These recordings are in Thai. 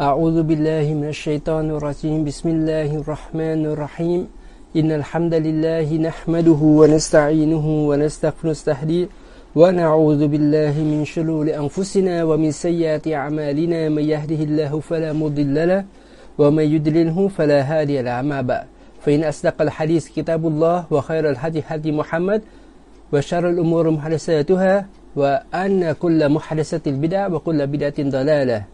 أعوذ بالله من الشيطان الرجيم. بسم الله الرحمن الرحيم. إن الحمد لله نحمده ونستعينه ونستغفر ونستهديه ونعوذ بالله من شرور أنفسنا ومن سيئات أعمالنا. من يهده الله فلا مضل له ومن يدلله فلا هادي له. أما بعد فإن أصدق الحديث كتاب الله وخير الهدي هدي محمد وشر الأمور محدثاتها وأن كل محدثة بدعة وكل بدعة ضلالة.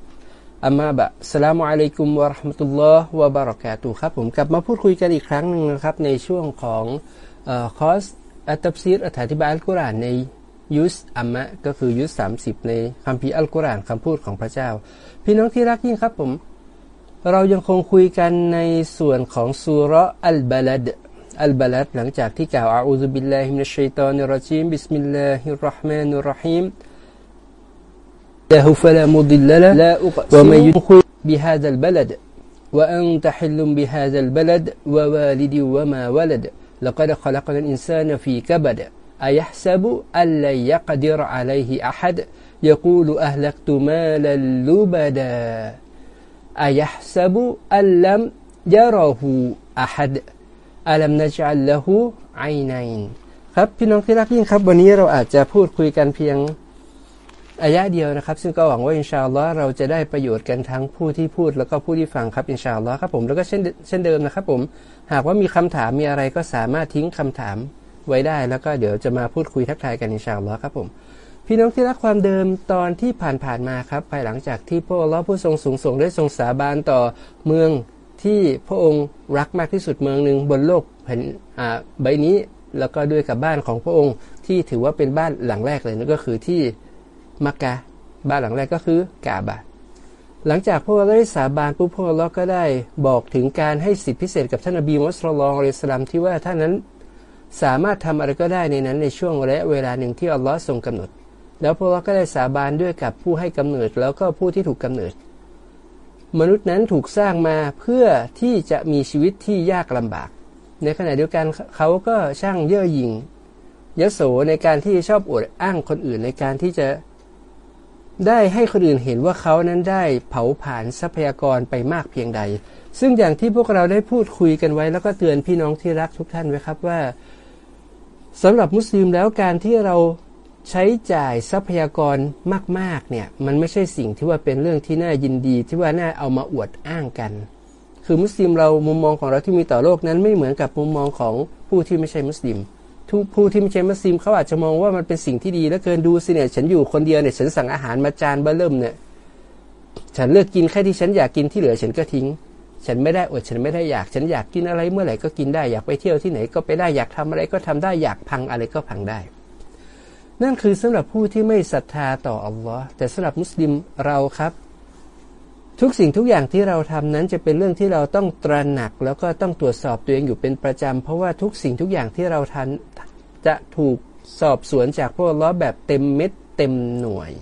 أما بعد السلام عليكم ورحمة الله وبركاته ครับผมกลับมาพูดคุยกันอีกครั้งหนึ่งนะครับ ในช่วงของคอร์สอัตตัฟซีรอธิบายอัลกุรอานในญุซอัมมะก็คือญุซสามสิบในคัมภีร์อัลกุรอานคำพูดของพระเจ้า พี่น้องที่รักยิ่งครับผม เรายังคงคุยกันในส่วนของซูเราะฮ์อัลบะลัดอัลบะลัดหลังจากที่กล่าวأعوذ بالله من الشيطان الرجيم بسم الله الرحمن الرحيم له فلا مضل له لا ومن يدخل بهذا البلد وأنت حل بهذا البلد ووالد وما ولد لقد خلقنا الإنسان في كبد أيحسب أن لن يقدر عليه أحد يقول أهلكت مالا لبدا أيحسب أن لم يره أحد ألم نجعل له عينين ครับพี่น้องที่รักยิ่งครับวันนี้เราอาจจะพูดคุยกันเพียง อายะเดียวนะครับ ซึ่งก็หวังว่าอินชาอัลลอฮ์เราจะได้ประโยชน์กันทั้งผู้ที่พูดแล้วก็ผู้ที่ฟังครับอินชาอัลลอฮ์ครับผมแล้วก็เช่นเช่นเดิมนะครับ ผมหากว่ามีคำถามมีอะไรก็สามารถทิ้งคำถามไว้ได้ แล้วก็เดี๋ยวจะมาพูดคุยทักทายกันอินชาอัลลอฮ์ครับผมพี่น้องที่รักความเดิมตอนที่ผ่านๆมาครับ ภายหลังจากที่พระองค์ผู้ทรงสูงส่งได้ทรงสาบานต่อเมืองที่พระองค์รักมากที่สุดเมืองหนึ่งบนโลกแผ่นใบนี้แล้วก็ด้วยกับบ้านของพระองค์ที่ถือว่าเป็นบ้านหลังแรกเลยนั่นก็คือที่ มักกะบ้านหลังแรกก็คือกาบะหลังจากพวกเราได้สาบานปุ๊บพวกเราก็ได้บอกถึงการให้สิทธิพิเศษกับท่านอบีมุสลิมอัลสลามที่ว่าท่านนั้นสามารถทำอะไรก็ได้ในนั้นในช่วงระยะเวลาหนึ่งที่อัลลอฮ์ทรงกำหนด แล้วพวกเราก็ได้สาบานด้วยกับผู้ให้กำเนิดแล้วก็ผู้ที่ถูกกำเนิด มนุษย์นั้นถูกสร้างมาเพื่อที่จะมีชีวิตที่ยากลำบาก ในขณะเดียวกันเขาก็ช่างเย่อหยิ่งยโสในการที่ชอบอวดอ้างคนอื่นในการที่จะ ได้ให้คนอื่นเห็นว่าเขานั้นได้เผาผลาญทรัพยากรไปมากเพียงใด ซึ่งอย่างที่พวกเราได้พูดคุยกันไว้ แล้วก็เตือนพี่น้องที่รักทุกท่านไว้ครับว่าสำหรับมุสลิมแล้วการที่เราใช้จ่ายทรัพยากรมากๆเนี่ยมันไม่ใช่สิ่งที่ว่าเป็นเรื่องที่น่ายินดีที่ว่าน่าเอามาอวดอ้างกัน คือมุสลิมเรามุมมองของเราที่มีต่อโลกนั้นไม่เหมือนกับมุมมองของผู้ที่ไม่ใช่มุสลิม ทุกผู้ที่ไม่ใช่มัสลิมเขาอาจจะมองว่ามันเป็นสิ่งที่ดีแล้วเกินดูสิเนี่ยฉันอยู่คนเดียวเนี่ยฉันสั่งอาหารมาจานเบอร์เริ่มเนี่ยฉันเลือกกินแค่ที่ฉันอยากกินที่เหลือฉันก็ทิ้ง ฉันไม่ได้อดฉันไม่ได้อยาก ฉันอยากกินอะไรเมื่อไหร่ก็กินได้อยากไปเที่ยวที่ไหนก็ไปได้อยากทำอะไรก็ทำได้อยากพังอะไรก็พังได้ นั่นคือสำหรับผู้ที่ไม่ศรัทธาต่ออัลลอฮ์แต่สำหรับมุสลิมเราครับ ทุกสิ่งทุกอย่างที่เราทำนั้นจะเป็นเรื่องที่เราต้องตระหนัก แล้วก็ต้องตรวจสอบตัวเองอยู่เป็นประจำเพราะว่าทุกสิ่งทุกอย่างที่เราทันจะถูกสอบสวนจากพวกล้อแบบเต็มเม็ดเต็มหน่วย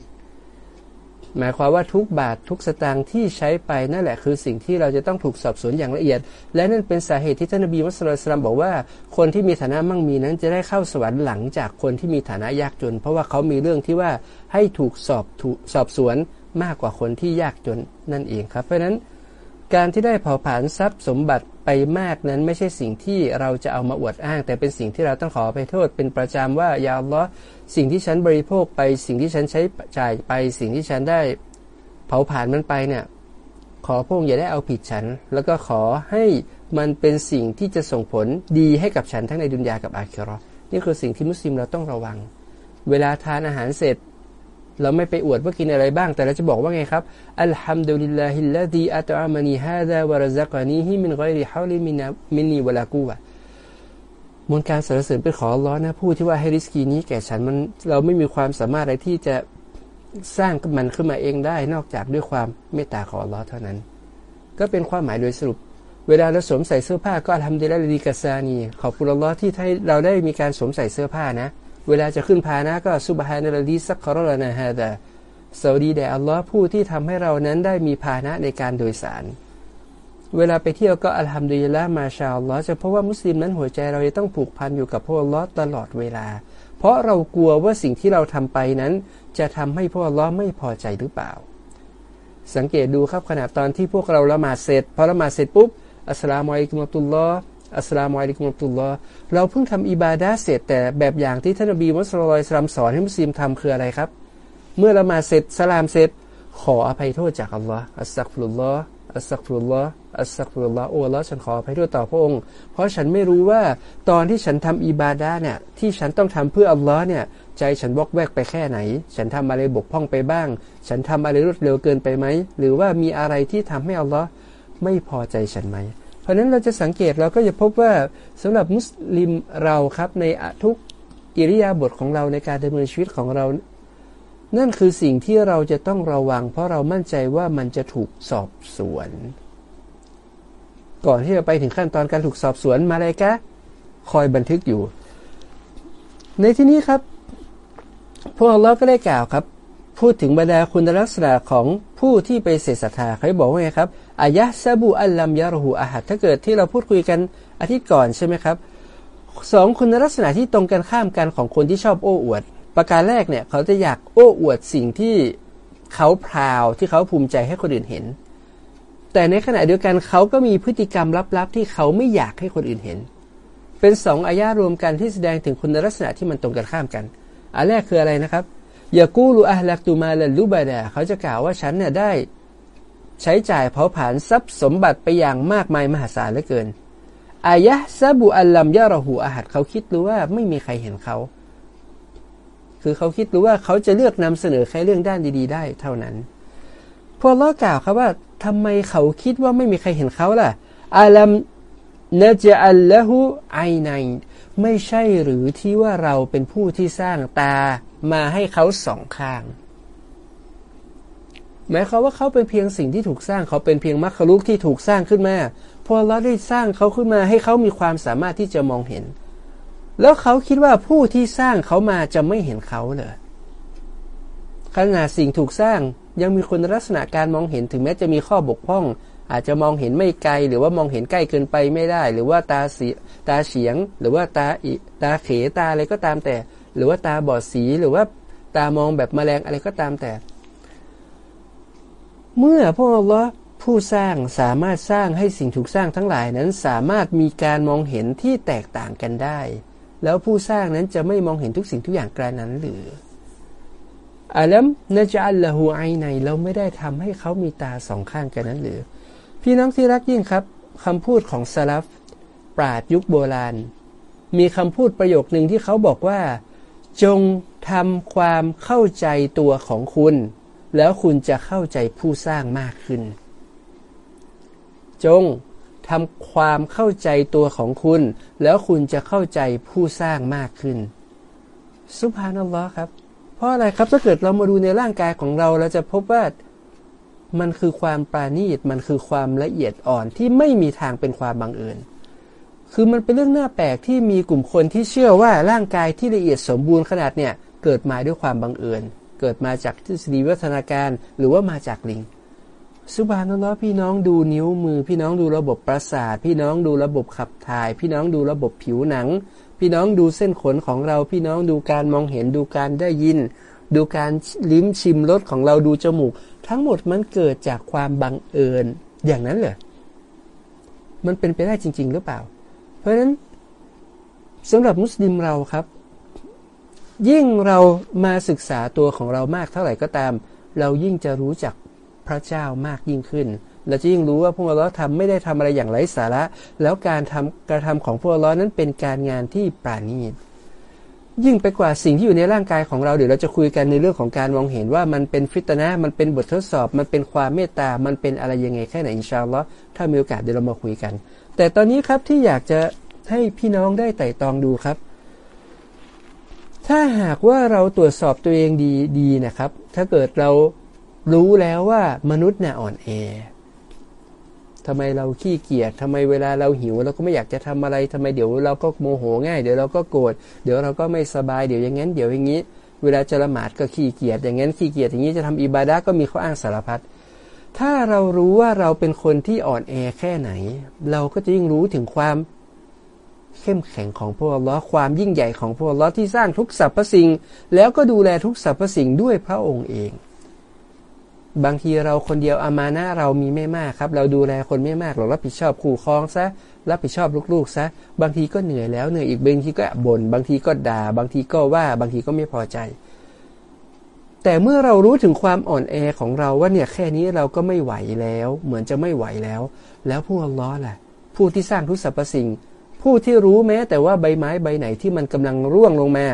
หมายความว่าทุกบาททุกสตางค์ที่ใช้ไปนั่นแหละคือสิ่งที่เราจะต้องถูกสอบสวนอย่างละเอียด และนั่นเป็นสาเหตุที่ท่านนบีมุสลิมบอกว่า คนที่มีฐานะมั่งมีนั้นจะได้เข้าสวรรค์หลังจากคนที่มีฐานะยากจน เพราะว่าเขามีเรื่องที่ว่าให้ถูกสอบสอบสวน มากกว่าคนที่ยากจนนั่นเองครับ เพราะฉะนั้นการที่ได้เผาผลาญทรัพย์สมบัติไปมากนั้นไม่ใช่สิ่งที่เราจะเอามาอวดอ้าง แต่เป็นสิ่งที่เราต้องขอไปโทษ เป็นประจำว่ายาลลอสิ่งที่ฉันบริโภคไป สิ่งที่ฉันใช้จ่ายไป สิ่งที่ฉันได้เผาผลาญมันไปเนี่ยขอพระองค์อย่าได้เอาผิดฉัน แล้วก็ขอให้มันเป็นสิ่งที่จะส่งผลดีให้กับฉันทั้งในดุนยากับอาคิรอนี่คือสิ่งที่มุสลิมเราต้องระวัง เวลาทานอาหารเสร็จ เราไม่ไปอวดว่ากินอะไรบ้าง แต่เราจะบอกว่าไงครับอัลฮัมดุลิลลาฮิลลาดีอัตอามานีฮาดาวะรซักานีฮิมินไกริฮาลิมินามินีวะลากูวะมนการสรรเสริญเป็นขอร้อนนะผู้ที่ว่าให้ริสกีนี้แก่ฉันมันเราไม่มีความสามารถอะไรที่จะสร้างมันขึ้นมาเองได้นอกจากด้วยความเมตตาของอัลลอฮ์เท่านั้น ก็เป็นความหมายโดยสรุป เวลาเราสวมใส่เสื้อผ้าก็ทำดีและดีกัสซานีขอบคุณอัลลอฮ์ที่ให้เราได้มีการสวมใส่เสื้อผ้านะ เวลาจะขึ้นพานะก็ซุบฮานัลลีซักคอรลานะฮะดะสวัสดีแด่อัลลอฮ์ผู้ที่ทำให้เรานั้นได้มีพานะในการโดยสาร เวลาไปเที่ยวก็อัลฮัมดุลิลละมาชาอัลลอฮ์จะเพราะว่ามุสลิมนั้นหัวใจเราจะต้องผูกพันอยู่กับพระอัลลอฮ์ตลอดเวลา เพราะเรากลัวว่าสิ่งที่เราทำไปนั้น จะทำให้พระอัลลอฮ์ไม่พอใจหรือเปล่า สังเกตดูครับขณะตอนที่พวกเราละหมาดเสร็จพอละหมาดเสร็จปุ๊บالسلام عليكم ورحمة الله السلام عليكم ورحمة الله เราเพิ่งทำอิบาดะเสร็จแต่แบบอย่างที่ท่านนบีมุสลิมสอนให้มุสลิมทำคืออะไรครับ เมื่อละหมาดเสร็จสลามเสร็จ ขออภัยโทษจากอัลลอฮ์อัสซักฟุลลอฮ์อัสซักฟุลลอฮ์อัสซักฟุลลอฮ์โอ้ละฉันขออภัยโทษต่อพระองค์ เพราะฉันไม่รู้ว่าตอนที่ฉันทำอิบาดะเนี่ยที่ฉันต้องทำเพื่ออัลลอฮ์เนี่ยใจฉันวอกแวกไปแค่ไหน ฉันทำอะไรบกพร่องไปบ้าง ฉันทำอะไรรวดเร็วเกินไปไหมหรือว่ามีอะไรที่ทำให้อัลลอฮ์ไม่พอใจฉันไหม เพราะนั้นเราจะสังเกตเราก็จะพบว่าสำหรับมุสลิมเราครับในทุกอิริยาบถของเราในการดำเนินชีวิตของเรา นั่นคือสิ่งที่เราจะต้องระวัง เพราะเรามั่นใจว่ามันจะถูกสอบสวน ก่อนที่จะไปถึงขั้นตอนการถูกสอบสวนมาเลยกะคอยบันทึกอยู่ ในที่นี้ครับพวกเราก็ได้กล่าวครับ พูดถึงบรรดาคุณลักษณะของผู้ที่ไปเสศรัทธาเขาบอกว่าไงครับอายะซาบูอัลลัมยารหูอาหัดถ้าเกิดที่เราพูดคุยกันอาทิตย์ก่อนใช่ไหมครับสองคุณลักษณะที่ตรงกันข้ามกันของคนที่ชอบโอ้อวด ประการแรกเนี่ยเขาจะอยากโอ้อวดสิ่งที่เขาพราวที่เขาภูมิใจให้คนอื่นเห็น แต่ในขณะเดียวกันเขาก็มีพฤติกรรมลับๆ ที่เขาไม่อยากให้คนอื่นเห็น เป็นสองอายะรวมกันที่แสดงถึงคุณลักษณะที่มันตรงกันข้ามกันอันแรกคืออะไรนะครับ ยากูลูอัลลักตูมาลลูบาดาเขาจะกล่าวว่าฉันเนี่ยได้ใช้จ่ายเผาผลาญทรัพย์สมบัติไปอย่างมากมายมหาศาลเหลือเกิน อายะซาบุอัลลัมยาระหูอาหัดเขาคิดรู้ว่าไม่มีใครเห็นเขา คือเขาคิดรู้ว่าเขาจะเลือกนำเสนอแค่เรื่องด้านดี ๆ ได้เท่านั้น พวกเรากล่าวครับว่าทำไมเขาคิดว่าไม่มีใครเห็นเขาล่ะอาลัมนจอัลละหูไอไนไม่ใช่หรือที่ว่าเราเป็นผู้ที่สร้างตา มาให้เขาสองข้าง หมายความว่าเขาเป็นเพียงสิ่งที่ถูกสร้างเขาเป็นเพียงมรรคลุกที่ถูกสร้างขึ้นมาพอเราได้สร้างเขาขึ้นมาให้เขามีความสามารถที่จะมองเห็น แล้วเขาคิดว่าผู้ที่สร้างเขามาจะไม่เห็นเขาเลยขนาดสิ่งถูกสร้างยังมีคุณลักษณะการมองเห็นถึงแม้จะมีข้อบกพร่อง อาจจะมองเห็นไม่ไกล หรือว่ามองเห็นใกล้เกินไปไม่ได้ หรือว่าตาเสียตาเฉียง หรือว่าตาอิตาเขตาอะไรก็ตามแต่ หรือว่าตาบอดสีหรือว่าตามองแบบแมลงอะไรก็ตามแต่ เมื่อพวกเราผู้สร้างสามารถสร้างให้สิ่งถูกสร้างทั้งหลายนั้นสามารถมีการมองเห็นที่แตกต่างกันได้ แล้วผู้สร้างนั้นจะไม่มองเห็นทุกสิ่งทุกอย่างกระนั้นหรืออาลัมนะจัลละหูไอในเราไม่ได้ทำให้เขามีตาสองข้างกันนั้นหรือ พี่น้องที่รักยิ่งครับคำพูดของซาลฟปราดยุคโบราณ มีคำพูดประโยคหนึ่งที่เขาบอกว่า จงทำความเข้าใจตัวของคุณ แล้วคุณจะเข้าใจผู้สร้างมากขึ้น จงทำความเข้าใจตัวของคุณ แล้วคุณจะเข้าใจผู้สร้างมากขึ้น สุภานัลลอฮ์ครับ เพราะอะไรครับถ้าเกิดเรามาดูในร่างกายของเราเราจะพบว่ามันคือความปราณีตมันคือความละเอียดอ่อนที่ไม่มีทางเป็นความบังเอิญ คือมันเป็นเรื่องน่าแปลกที่มีกลุ่มคนที่เชื่อว่าร่างกายที่ละเอียดสมบูรณ์ขนาดเนี่ยเกิดมาด้วยความบังเอิญ เกิดมาจากทฤษฎีวัฒนาการหรือว่ามาจากลิงสุบานัลลอฮ์พี่น้องดูนิ้วมือ พี่น้องดูระบบประสาท พี่น้องดูระบบขับถ่าย พี่น้องดูระบบผิวหนัง พี่น้องดูเส้นขนของเรา พี่น้องดูการมองเห็นดูการได้ยิน ดูการลิ้มชิมรสของเราดูจมูก ทั้งหมดมันเกิดจากความบังเอิญอย่างนั้นเหรอมันเป็นไปได้จริง ๆ หรือเปล่า ราะฉะนั้นสำหรับมุสลิมเราครับ ยิ่งเรามาศึกษาตัวของเรามากเท่าไหร่ก็ตาม เรายิ่งจะรู้จักพระเจ้ามากยิ่งขึ้น เราจะยิ่งรู้ว่าพวกเราทำไม่ได้ทำอะไรอย่างไร้สาระ แล้วการทำกระทำของพวกเรานั้นเป็นการงานที่ปราณีตยิ่งไปกว่าสิ่งที่อยู่ในร่างกายของเราเดี๋ยวเราจะคุยกันในเรื่องของการมองเห็นว่ามันเป็นฟิตนะมันเป็นบททดสอบ มันเป็นความเมตตา มันเป็นอะไรยังไงแค่ไหนอินชาอัลลอฮ์ถ้ามีโอกาสเดี๋ยวเรามาคุยกัน แต่ตอนนี้ครับที่อยากจะให้พี่น้องได้ไต่ตองดูครับ ถ้าหากว่าเราตรวจสอบตัวเองดีดีนะครับ ถ้าเกิดเรารู้แล้วว่ามนุษย์เนี่ยอ่อนแอทำไมเราขี้เกียจทำไมเวลาเราหิวเราก็ไม่อยากจะทำอะไรทำไมเดี๋ยวเราก็โมโหง่าย เดี๋ยวเราก็โกรธ เดี๋ยวเราก็ไม่สบาย เดี๋ยวอย่างงั้น เดี๋ยวอย่างนี้ เวลาจะละหมาดก็ขี้เกียจ อย่างงั้นขี้เกียจอย่างนี้จะทำอิบาดะก็มีข้ออ้างสารพัด ถ้าเรารู้ว่าเราเป็นคนที่อ่อนแอแค่ไหน เราก็จะยิ่งรู้ถึงความเข้มแข็งของพวกล้อความยิ่งใหญ่ของพวกล้อที่สร้างทุกสรรพสิ่ง แล้วก็ดูแลทุกสรรพสิ่งด้วยพระองค์เอง บางทีเราคนเดียวอามานะเรามีไม่มากครับ เราดูแลคนไม่มากเรารับผิดชอบคู่ครองซะรับผิดชอบลูกๆซะบางทีก็เหนื่อยแล้วเหนื่อยอีกบางทีก็บน่นบางทีก็ด่า บางทีก็ว่าบางทีก็ไม่พอใจ แต่เมื่อเรารู้ถึงความอ่อนแอของเราว่าเนี่ยแค่นี้เราก็ไม่ไหวแล้ว เหมือนจะไม่ไหวแล้ว แล้วผู้อัลลอฮ์ล่ะ ผู้ที่สร้างทุกสรรพสิ่ง ผู้ที่รู้แม้แต่ว่าใบไม้ใบไหนที่มันกำลังร่วงลงมา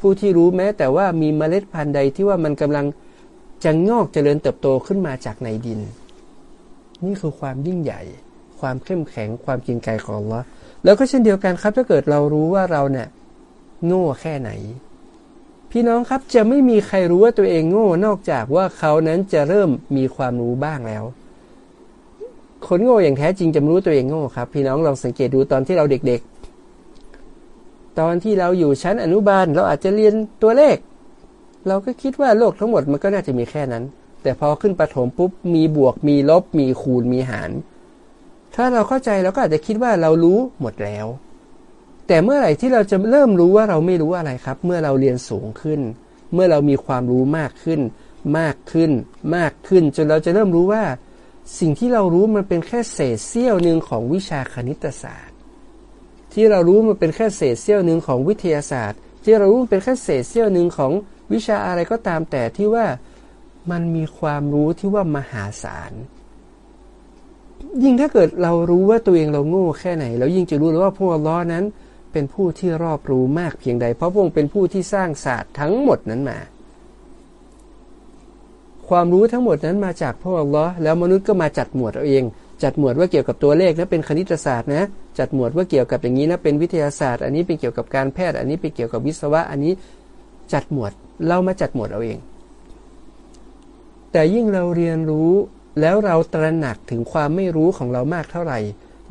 ผู้ที่รู้แม้แต่ว่ามีเมล็ดพันธุ์ใดที่ว่ามันกำลังจะงอกเจริญเติบโตขึ้นมาจากในดิน นี่คือความยิ่งใหญ่ ความเข้มแข็งความจริงใจของเราแล้วก็เช่นเดียวกันครับถ้าเกิดเรารู้ว่าเราเนี่ยโง่แค่ไหน พี่น้องครับจะไม่มีใครรู้ว่าตัวเองโง่ นอกจากว่าเขานั้นจะเริ่มมีความรู้บ้างแล้ว คนโง่อย่างแท้จริงจะรู้ตัวเองโง่ครับ พี่น้องลองสังเกตดูตอนที่เราเด็กๆ ตอนที่เราอยู่ชั้นอนุบาล เราอาจจะเรียนตัวเลข เราก็คิดว่าโลกทั้งหมดมันก็น่าจะมีแค่นั้น แต่พอขึ้นประถมปุ๊บมีบวกมีลบ มีคูณมีหาร ถ้าเราเข้าใจเราก็อาจจะคิดว่าเรารู้หมดแล้ว แต่เมื่อไหร่ที่เราจะเริ่มรู้ว่าเราไม่รู้อะไรครับ เมื่อเราเรียนสูงขึ้น เมื่อเรามีความรู้มากขึ้น มากขึ้น มากขึ้น จนเราจะเริ่มรู้ว่า สิ่งที่เรารู้มันเป็นแค่เศษเสี้ยวหนึ่งของวิชาคณิตศาสตร์ ที่เรารู้มันเป็นแค่เศษเสี้ยวหนึ่งของวิทยาศาสตร์ ที่เรารู้มันเป็นแค่เศษเสี้ยวหนึ่งของวิชาอะไรก็ตามแต่ที่ว่ามันมีความรู้ที่ว่ามหาศาล ยิ่งถ้าเกิดเรารู้ว่าตัวเองเราโง่แค่ไหนเรายิ่งจะรู้เลยว่าพวกล้อนั้น เป็นผู้ที่รอบรู้มากเพียงใด เพราะพระองค์เป็นผู้ที่สร้างศาสตร์ทั้งหมดนั้นมา ความรู้ทั้งหมดนั้นมาจากพวกล้อแล้วมนุษย์ก็มาจัดหมวดเอาเอง จัดหมวดว่าเกี่ยวกับตัวเลขนะเป็นคณิตศาสตร์นะจัดหมวดว่าเกี่ยวกับอย่างนี้นะเป็นวิทยาศาสตร์ อันนี้เป็นเกี่ยวกับการแพทย์ อันนี้เป็นเกี่ยวกับวิศวะ อันนี้จัดหมวดเรามาจัดหมวดเอาเอง แต่ยิ่งเราเรียนรู้แล้วเราตระหนักถึงความไม่รู้ของเรามากเท่าไหร่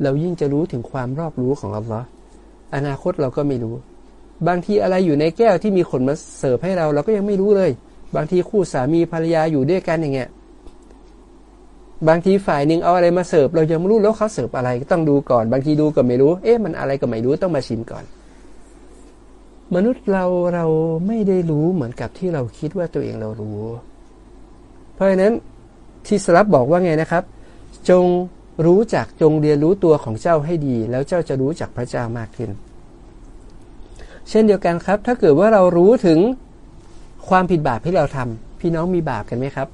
เรายิ่งจะรู้ถึงความรอบรู้ของอัลลอฮ์ อนาคตเราก็ไม่รู้ บางทีอะไรอยู่ในแก้วที่มีคนมาเสิร์ฟให้เราเราก็ยังไม่รู้เลย บางทีคู่สามีภรรยาอยู่ด้วยกันอย่างเงี้ยบางทีฝ่ายหนึ่งเอาอะไรมาเสิร์ฟเรายังไม่รู้แล้วเขาเสิร์ฟอะไรต้องดูก่อน บางทีดูก็ไม่รู้ เอ๊ะมันอะไรก็ไม่รู้ต้องมาชิมก่อน มนุษย์เราเราไม่ได้รู้เหมือนกับที่เราคิดว่าตัวเองเรารู้ เพราะฉะนั้นที่สลับบอกว่าไงนะครับ จง รู้จักจงเรียนรู้ตัวของเจ้าให้ดี แล้วเจ้าจะรู้จักพระเจ้ามากขึ้น เช่นเดียวกันครับ ถ้าเกิดว่าเรารู้ถึงความผิดบาปที่เราทำพี่น้องมีบาปกันไหมครับ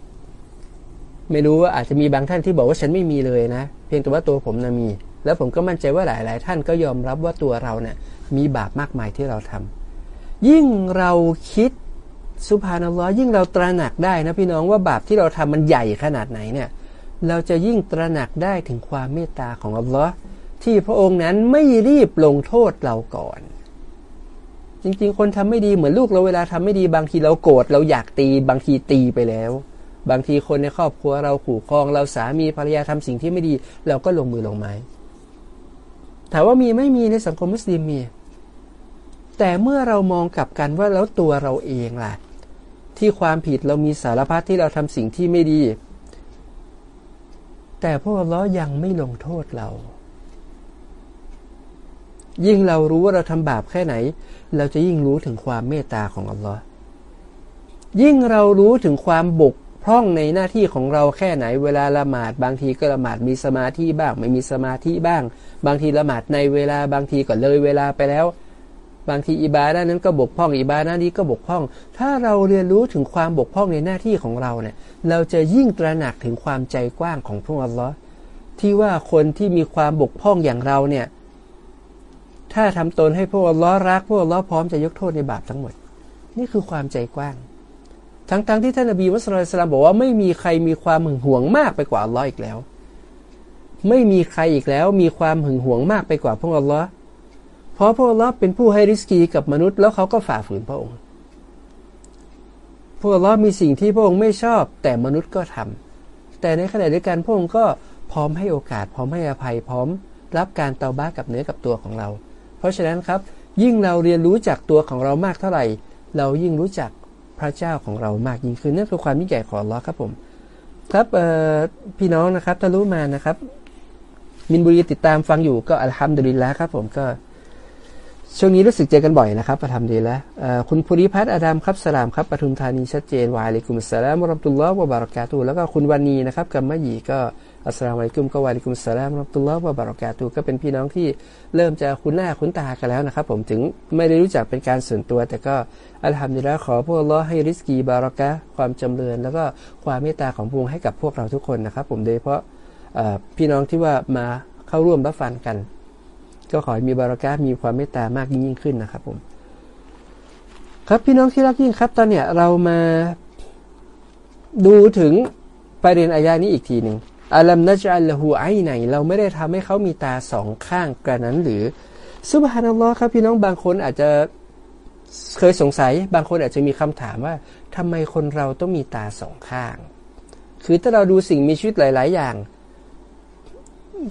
ไม่รู้ว่าอาจจะมีบางท่านที่บอกว่าฉันไม่มีเลยนะ เพียงแต่ว่าตัวผมนะมี แล้วผมก็มั่นใจว่าหลาย ๆ ท่านก็ยอมรับว่าตัวเราเนะี่ยมีบาปมากมายที่เราทำยิ่งเราคิดสุภานัลลอยิ่งเราตระหนักได้นะพี่น้องว่าบาปที่เราทำมันใหญ่ขนาดไหนเนี่ย เราจะยิ่งตระหนักได้ถึงความเมตตาของอัลลอฮ์ที่พระองค์นั้นไม่รีบลงโทษเราก่อน จริงๆ คนทำไม่ดีเหมือนลูกเราเวลาทำไม่ดีบางทีเราโกรธเราอยากตี บางทีตีไปแล้ว บางทีคนในครอบครัวเราขู่ครองเราสามีภรรยาทำสิ่งที่ไม่ดี เราก็ลงมือลงไม้ถามว่ามีไม่มีในสังคมมุสลิมมี แต่เมื่อเรามองกลับกันว่าแล้วตัวเราเองล่ะ ที่ความผิดเรามีสารพัดที่เราทำสิ่งที่ไม่ดี แต่พวกเรายังไม่ลงโทษเรา ยิ่งเรารู้ว่าเราทำบาปแค่ไหน เราจะยิ่งรู้ถึงความเมตตาของอัลลอฮ์ยิ่งเรารู้ถึงความบกพร่องในหน้าที่ของเราแค่ไหน เวลาละหมาดบางทีก็ละหมาดมีสมาธิบ้าง ไม่มีสมาธิบ้าง บางทีละหมาดในเวลาบางทีก็เลยเวลาไปแล้ว บางทีอิบาดานั้นก็บกพร่องอิบาดานี้ก็บกพร่อง ถ้าเราเรียนรู้ถึงความบกพร่องในหน้าที่ของเราเนี่ยเราจะยิ่งตระหนักถึงความใจกว้างของพระอัลลอฮ์ที่ว่าคนที่มีความบกพร่องอย่างเราเนี่ยถ้าทำตนให้พระอัลลอฮ์รักพระอัลลอฮ์พร้อมจะยกโทษในบาปทั้งหมด นี่คือความใจกว้าง ทั้งๆทที่ท่านนบีมุสลิมบอกว่าไม่มีใครมีความหึงหวงมากไปกว่าอัลลอฮ์อีกแล้ว ไม่มีใครอีกแล้วมีความหึงหวงมากไปกว่าพระอัลลอฮ์ เพราะพระองค์เป็นผู้ให้ริสกีกับมนุษย์ แล้วเขาก็ฝ่าฝืนพระองค์พระองค์มีสิ่งที่พระองค์ไม่ชอบ แต่มนุษย์ก็ทำแต่ในขณะเดียวกันพระองค์ก็พร้อมให้โอกาส พร้อมให้อภัยพร้อม รับการเตาบ้ากับเนื้อกับตัวของเรา เพราะฉะนั้นครับ ยิ่งเราเรียนรู้จักตัวของเรามากเท่าไหร่ เรายิ่งรู้จักพระเจ้าของเรามากยิ่งขึ้นนั่นคือความยิ่งใหญ่ของเราครับผม ครับพี่น้องนะครับถ้ารู้มานะครับ มินบุรีติดตามฟังอยู่ก็อัลฮัมดุลิลละครับผมก็ ช่วงนี้รู้สึกเจอกันบ่อยนะครับประทำดีแล้วคุณภูริพัฒน์อาดามครับสลามครับปทุมธานีชัดเจนวายลยกุมสลามรับตุลลอฮ์วะบารักาตุแล้วก็คุณวันนีนะครับกัมมะหยีก็อัสลามุอะลัยกุมก็วายลิกุมสลามรับตุลลอฮ์วะบารักาตุก็เป็นพี่น้องที่เริ่มจะคุ้นหน้าคุ้นตากันแล้วนะครับ ผมถึงไม่ได้รู้จักเป็นการส่วนตัว แต่ก็อัลฮัมดุลิลละขอพวกเราให้ริสกีบารักะความจำเริญแล้วก็ความเมตตาของพระองค์ให้กับพวกเราทุกคนนะครับ ผมโดยเฉพาะพี่น้องที่ว่ามาเข้าร่วมรับฟังกัน ก็ขอให้มีบารักะมีความเมตตามากยิ่งขึ้นนะครับผม ครับพี่น้องที่รักยิ่งครับ ตอนเนี้ยเรามาดูถึงประเด็นอายานี้อีกทีหนึ่งอัลัมนัจอัลลหูไอไหน เราไม่ได้ทำให้เขามีตาสองข้างกระนั้นหรือสุบฮานัลลอฮ์ครับพี่น้องบางคนอาจจะเคยสงสัย บางคนอาจจะมีคำถามว่าทำไมคนเราต้องมีตาสองข้าง คือถ้าเราดูสิ่งมีชีวิตหลาย ๆ อย่าง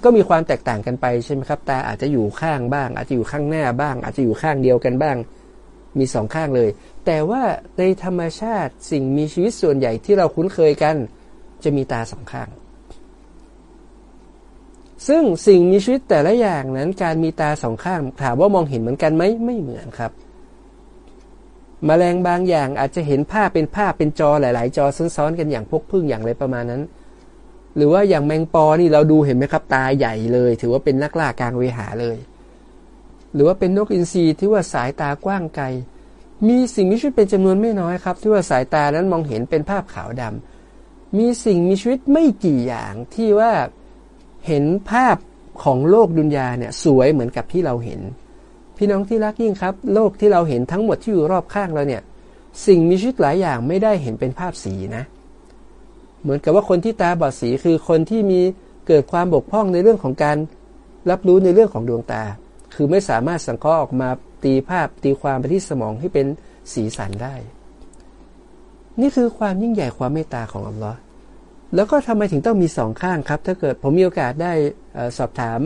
ก็มีความแตกต่างกันไปใช่ไหมครับ ตาอาจจะอยู่ข้างบ้าง อาจจะอยู่ข้างหน้าบ้าง อาจจะอยู่ข้างเดียวกันบ้าง มีสองข้างเลย แต่ว่าในธรรมชาติสิ่งมีชีวิตส่วนใหญ่ที่เราคุ้นเคยกัน จะมีตาสองข้าง ซึ่งสิ่งมีชีวิตแต่ละอย่างนั้น การมีตาสองข้าง ถามว่ามองเห็นเหมือนกันไหมไม่เหมือนครับมแมลงบางอย่างอาจจะเห็นภาพเป็นภาพเป็นจอหลาย ๆ จอซ้อนๆกันอย่างพกพึ่งอย่างไรประมาณนั้น หรือว่าอย่างแมงปอนี่เราดูเห็นไหมครับ ตาใหญ่เลย ถือว่าเป็นนักล่ากลางเวหาเลย หรือว่าเป็นนกอินทรีที่ว่าสายตากว้างไกล มีสิ่งมีชีวิตเป็นจำนวนไม่น้อยครับ ที่ว่าสายตานั้นมองเห็นเป็นภาพขาวดำมีสิ่งมีชีวิตไม่กี่อย่างที่ว่าเห็นภาพของโลกดุนยาเนี่ยสวยเหมือนกับที่เราเห็น พี่น้องที่รักยิ่งครับ โลกที่เราเห็นทั้งหมดที่อยู่รอบข้างเราเนี่ย สิ่งมีชีวิตหลายอย่างไม่ได้เห็นเป็นภาพสีนะเเหมือนกับว่าคนที่ตาบอดสีคือคนที่มีเกิดความบกพร่องในเรื่องของการรับรู้ในเรื่องของดวงตา คือไม่สามารถสังเคราะห์ออกมาตีภาพตีความไปที่สมองให้เป็นสีสันได้ นี่คือความยิ่งใหญ่ความเมตตาของอัลลอฮ์แล้วก็ทำไมถึงต้องมีสองข้างครับ ถ้าเกิดผมมีโอกาสได้สอบถาม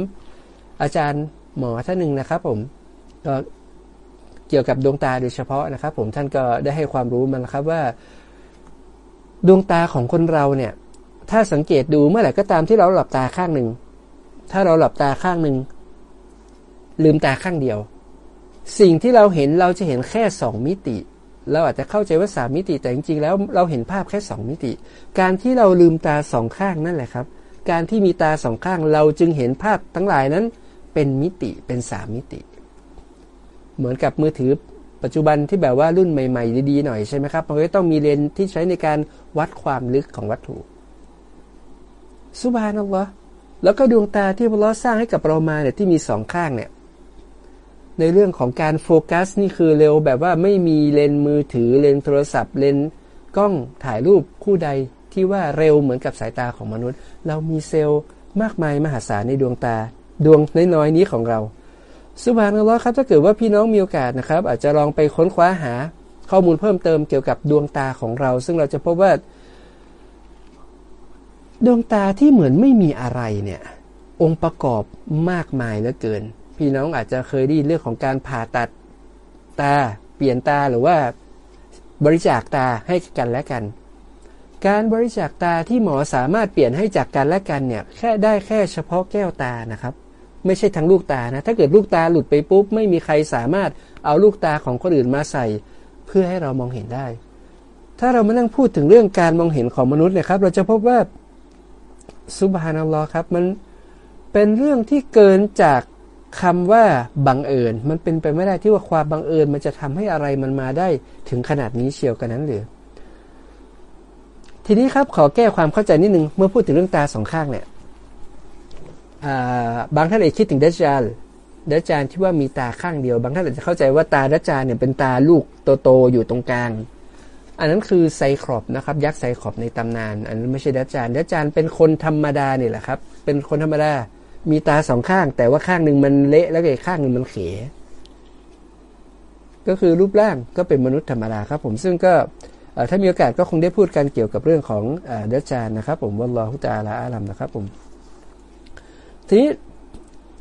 อาจารย์หมอท่านหนึ่งนะครับผมก็เกี่ยวกับดวงตาโดยเฉพาะนะครับ ผมท่านก็ได้ให้ความรู้มาแล้วครับว่า ดวงตาของคนเราเนี่ย ถ้าสังเกตดูเมื่อไหร่ก็ตามที่เราหลับตาข้างหนึ่ง ถ้าเราหลับตาข้างหนึ่ง ลืมตาข้างเดียว สิ่งที่เราเห็นเราจะเห็นแค่สองมิติ เราอาจจะเข้าใจว่าสามมิติ แต่จริงๆแล้วเราเห็นภาพแค่สองมิติ การที่เราลืมตาสองข้างนั่นแหละครับ การที่มีตาสองข้างเราจึงเห็นภาพทั้งหลายนั้น เป็นมิติเป็นสามมิติ เหมือนกับมือถือ ปัจจุบันที่แบบว่ารุ่นใหม่ ๆ ดีๆหน่อยใช่ไหมครับมันก็ต้องมีเลนที่ใช้ในการวัดความลึกของวัตถุสุบานอัลลอฮ์แล้วก็ดวงตาที่พระลอสร้างให้กับเรามาเนี่ยที่มีสองข้างเนี่ย ในเรื่องของการโฟกัสนี่คือเร็วแบบว่าไม่มีเลนมือถือเลนโทรศัพท์เลนกล้องถ่ายรูปคู่ใดที่ว่าเร็วเหมือนกับสายตาของมนุษย์ เรามีเซลล์มากมายมหาศาลในดวงตา ดวงน้อยๆนี้ของเรา สุภาพนัลลอฮ์ครับถ้าเกิดว่าพี่น้องมีโอกาสนะครับ อาจจะลองไปค้นคว้าหาข้อมูลเพิ่มเติมเกี่ยวกับดวงตาของเรา ซึ่งเราจะพบว่า ดวงตาที่เหมือนไม่มีอะไรเนี่ย องค์ประกอบมากมายเหลือเกิน พี่น้องอาจจะเคยได้ยินเรื่องของการผ่าตัดตา เปลี่ยนตาหรือว่าบริจาคตาให้กันและกัน การบริจาคตาที่หมอสามารถเปลี่ยนให้จากกันและกันเนี่ยแค่ได้แค่เฉพาะแก้วตานะครับ ไม่ใช่ทั้งลูกตานะ ถ้าเกิดลูกตาหลุดไปปุ๊บ ไม่มีใครสามารถเอาลูกตาของคนอื่นมาใส่ เพื่อให้เรามองเห็นได้ ถ้าเรามานั่งพูดถึงเรื่องการมองเห็นของมนุษย์เนี่ยครับ เราจะพบว่าสุบฮานัลลอฮ์ครับ มันเป็นเรื่องที่เกินจากคำว่าบังเอิญ มันเป็นไปไม่ได้ที่ว่าความบังเอิญ มันจะทำให้อะไรมันมาได้ถึงขนาดนี้เชียวกันนั้นหรือทีนี้ครับขอแก้ความเข้าใจนิดนึงเมื่อพูดถึงเรื่องตาสองข้างเนี่ย บางท่านอาจคิดถึงดัจจานดัจจานที่ว่ามีตาข้างเดียว บางท่านอาจจะเข้าใจว่าตาดัจจานเนี่ยเป็นตาลูกโตๆอยู่ตรงกลางอันนั้นคือไซครอบนะครับ ยักษ์ไซครอบในตำนาน อันนั้นไม่ใช่ดัจจานดัจจานเป็นคนธรรมดาเนี่ยแหละครับ เป็นคนธรรมดา มีตาสองข้าง แต่ว่าข้างหนึ่งมันเละแล้วอีกข้างหนึ่งมันเขก็คือรูปร่างก็เป็นมนุษย์ธรรมดาครับ ผมซึ่งก็ถ้ามีโอกาสก็คงได้พูดกันเกี่ยวกับเรื่องของเดชานนะครับ ผมวัลลอฮุตาลาอาลัมนะครับผม ทีนี้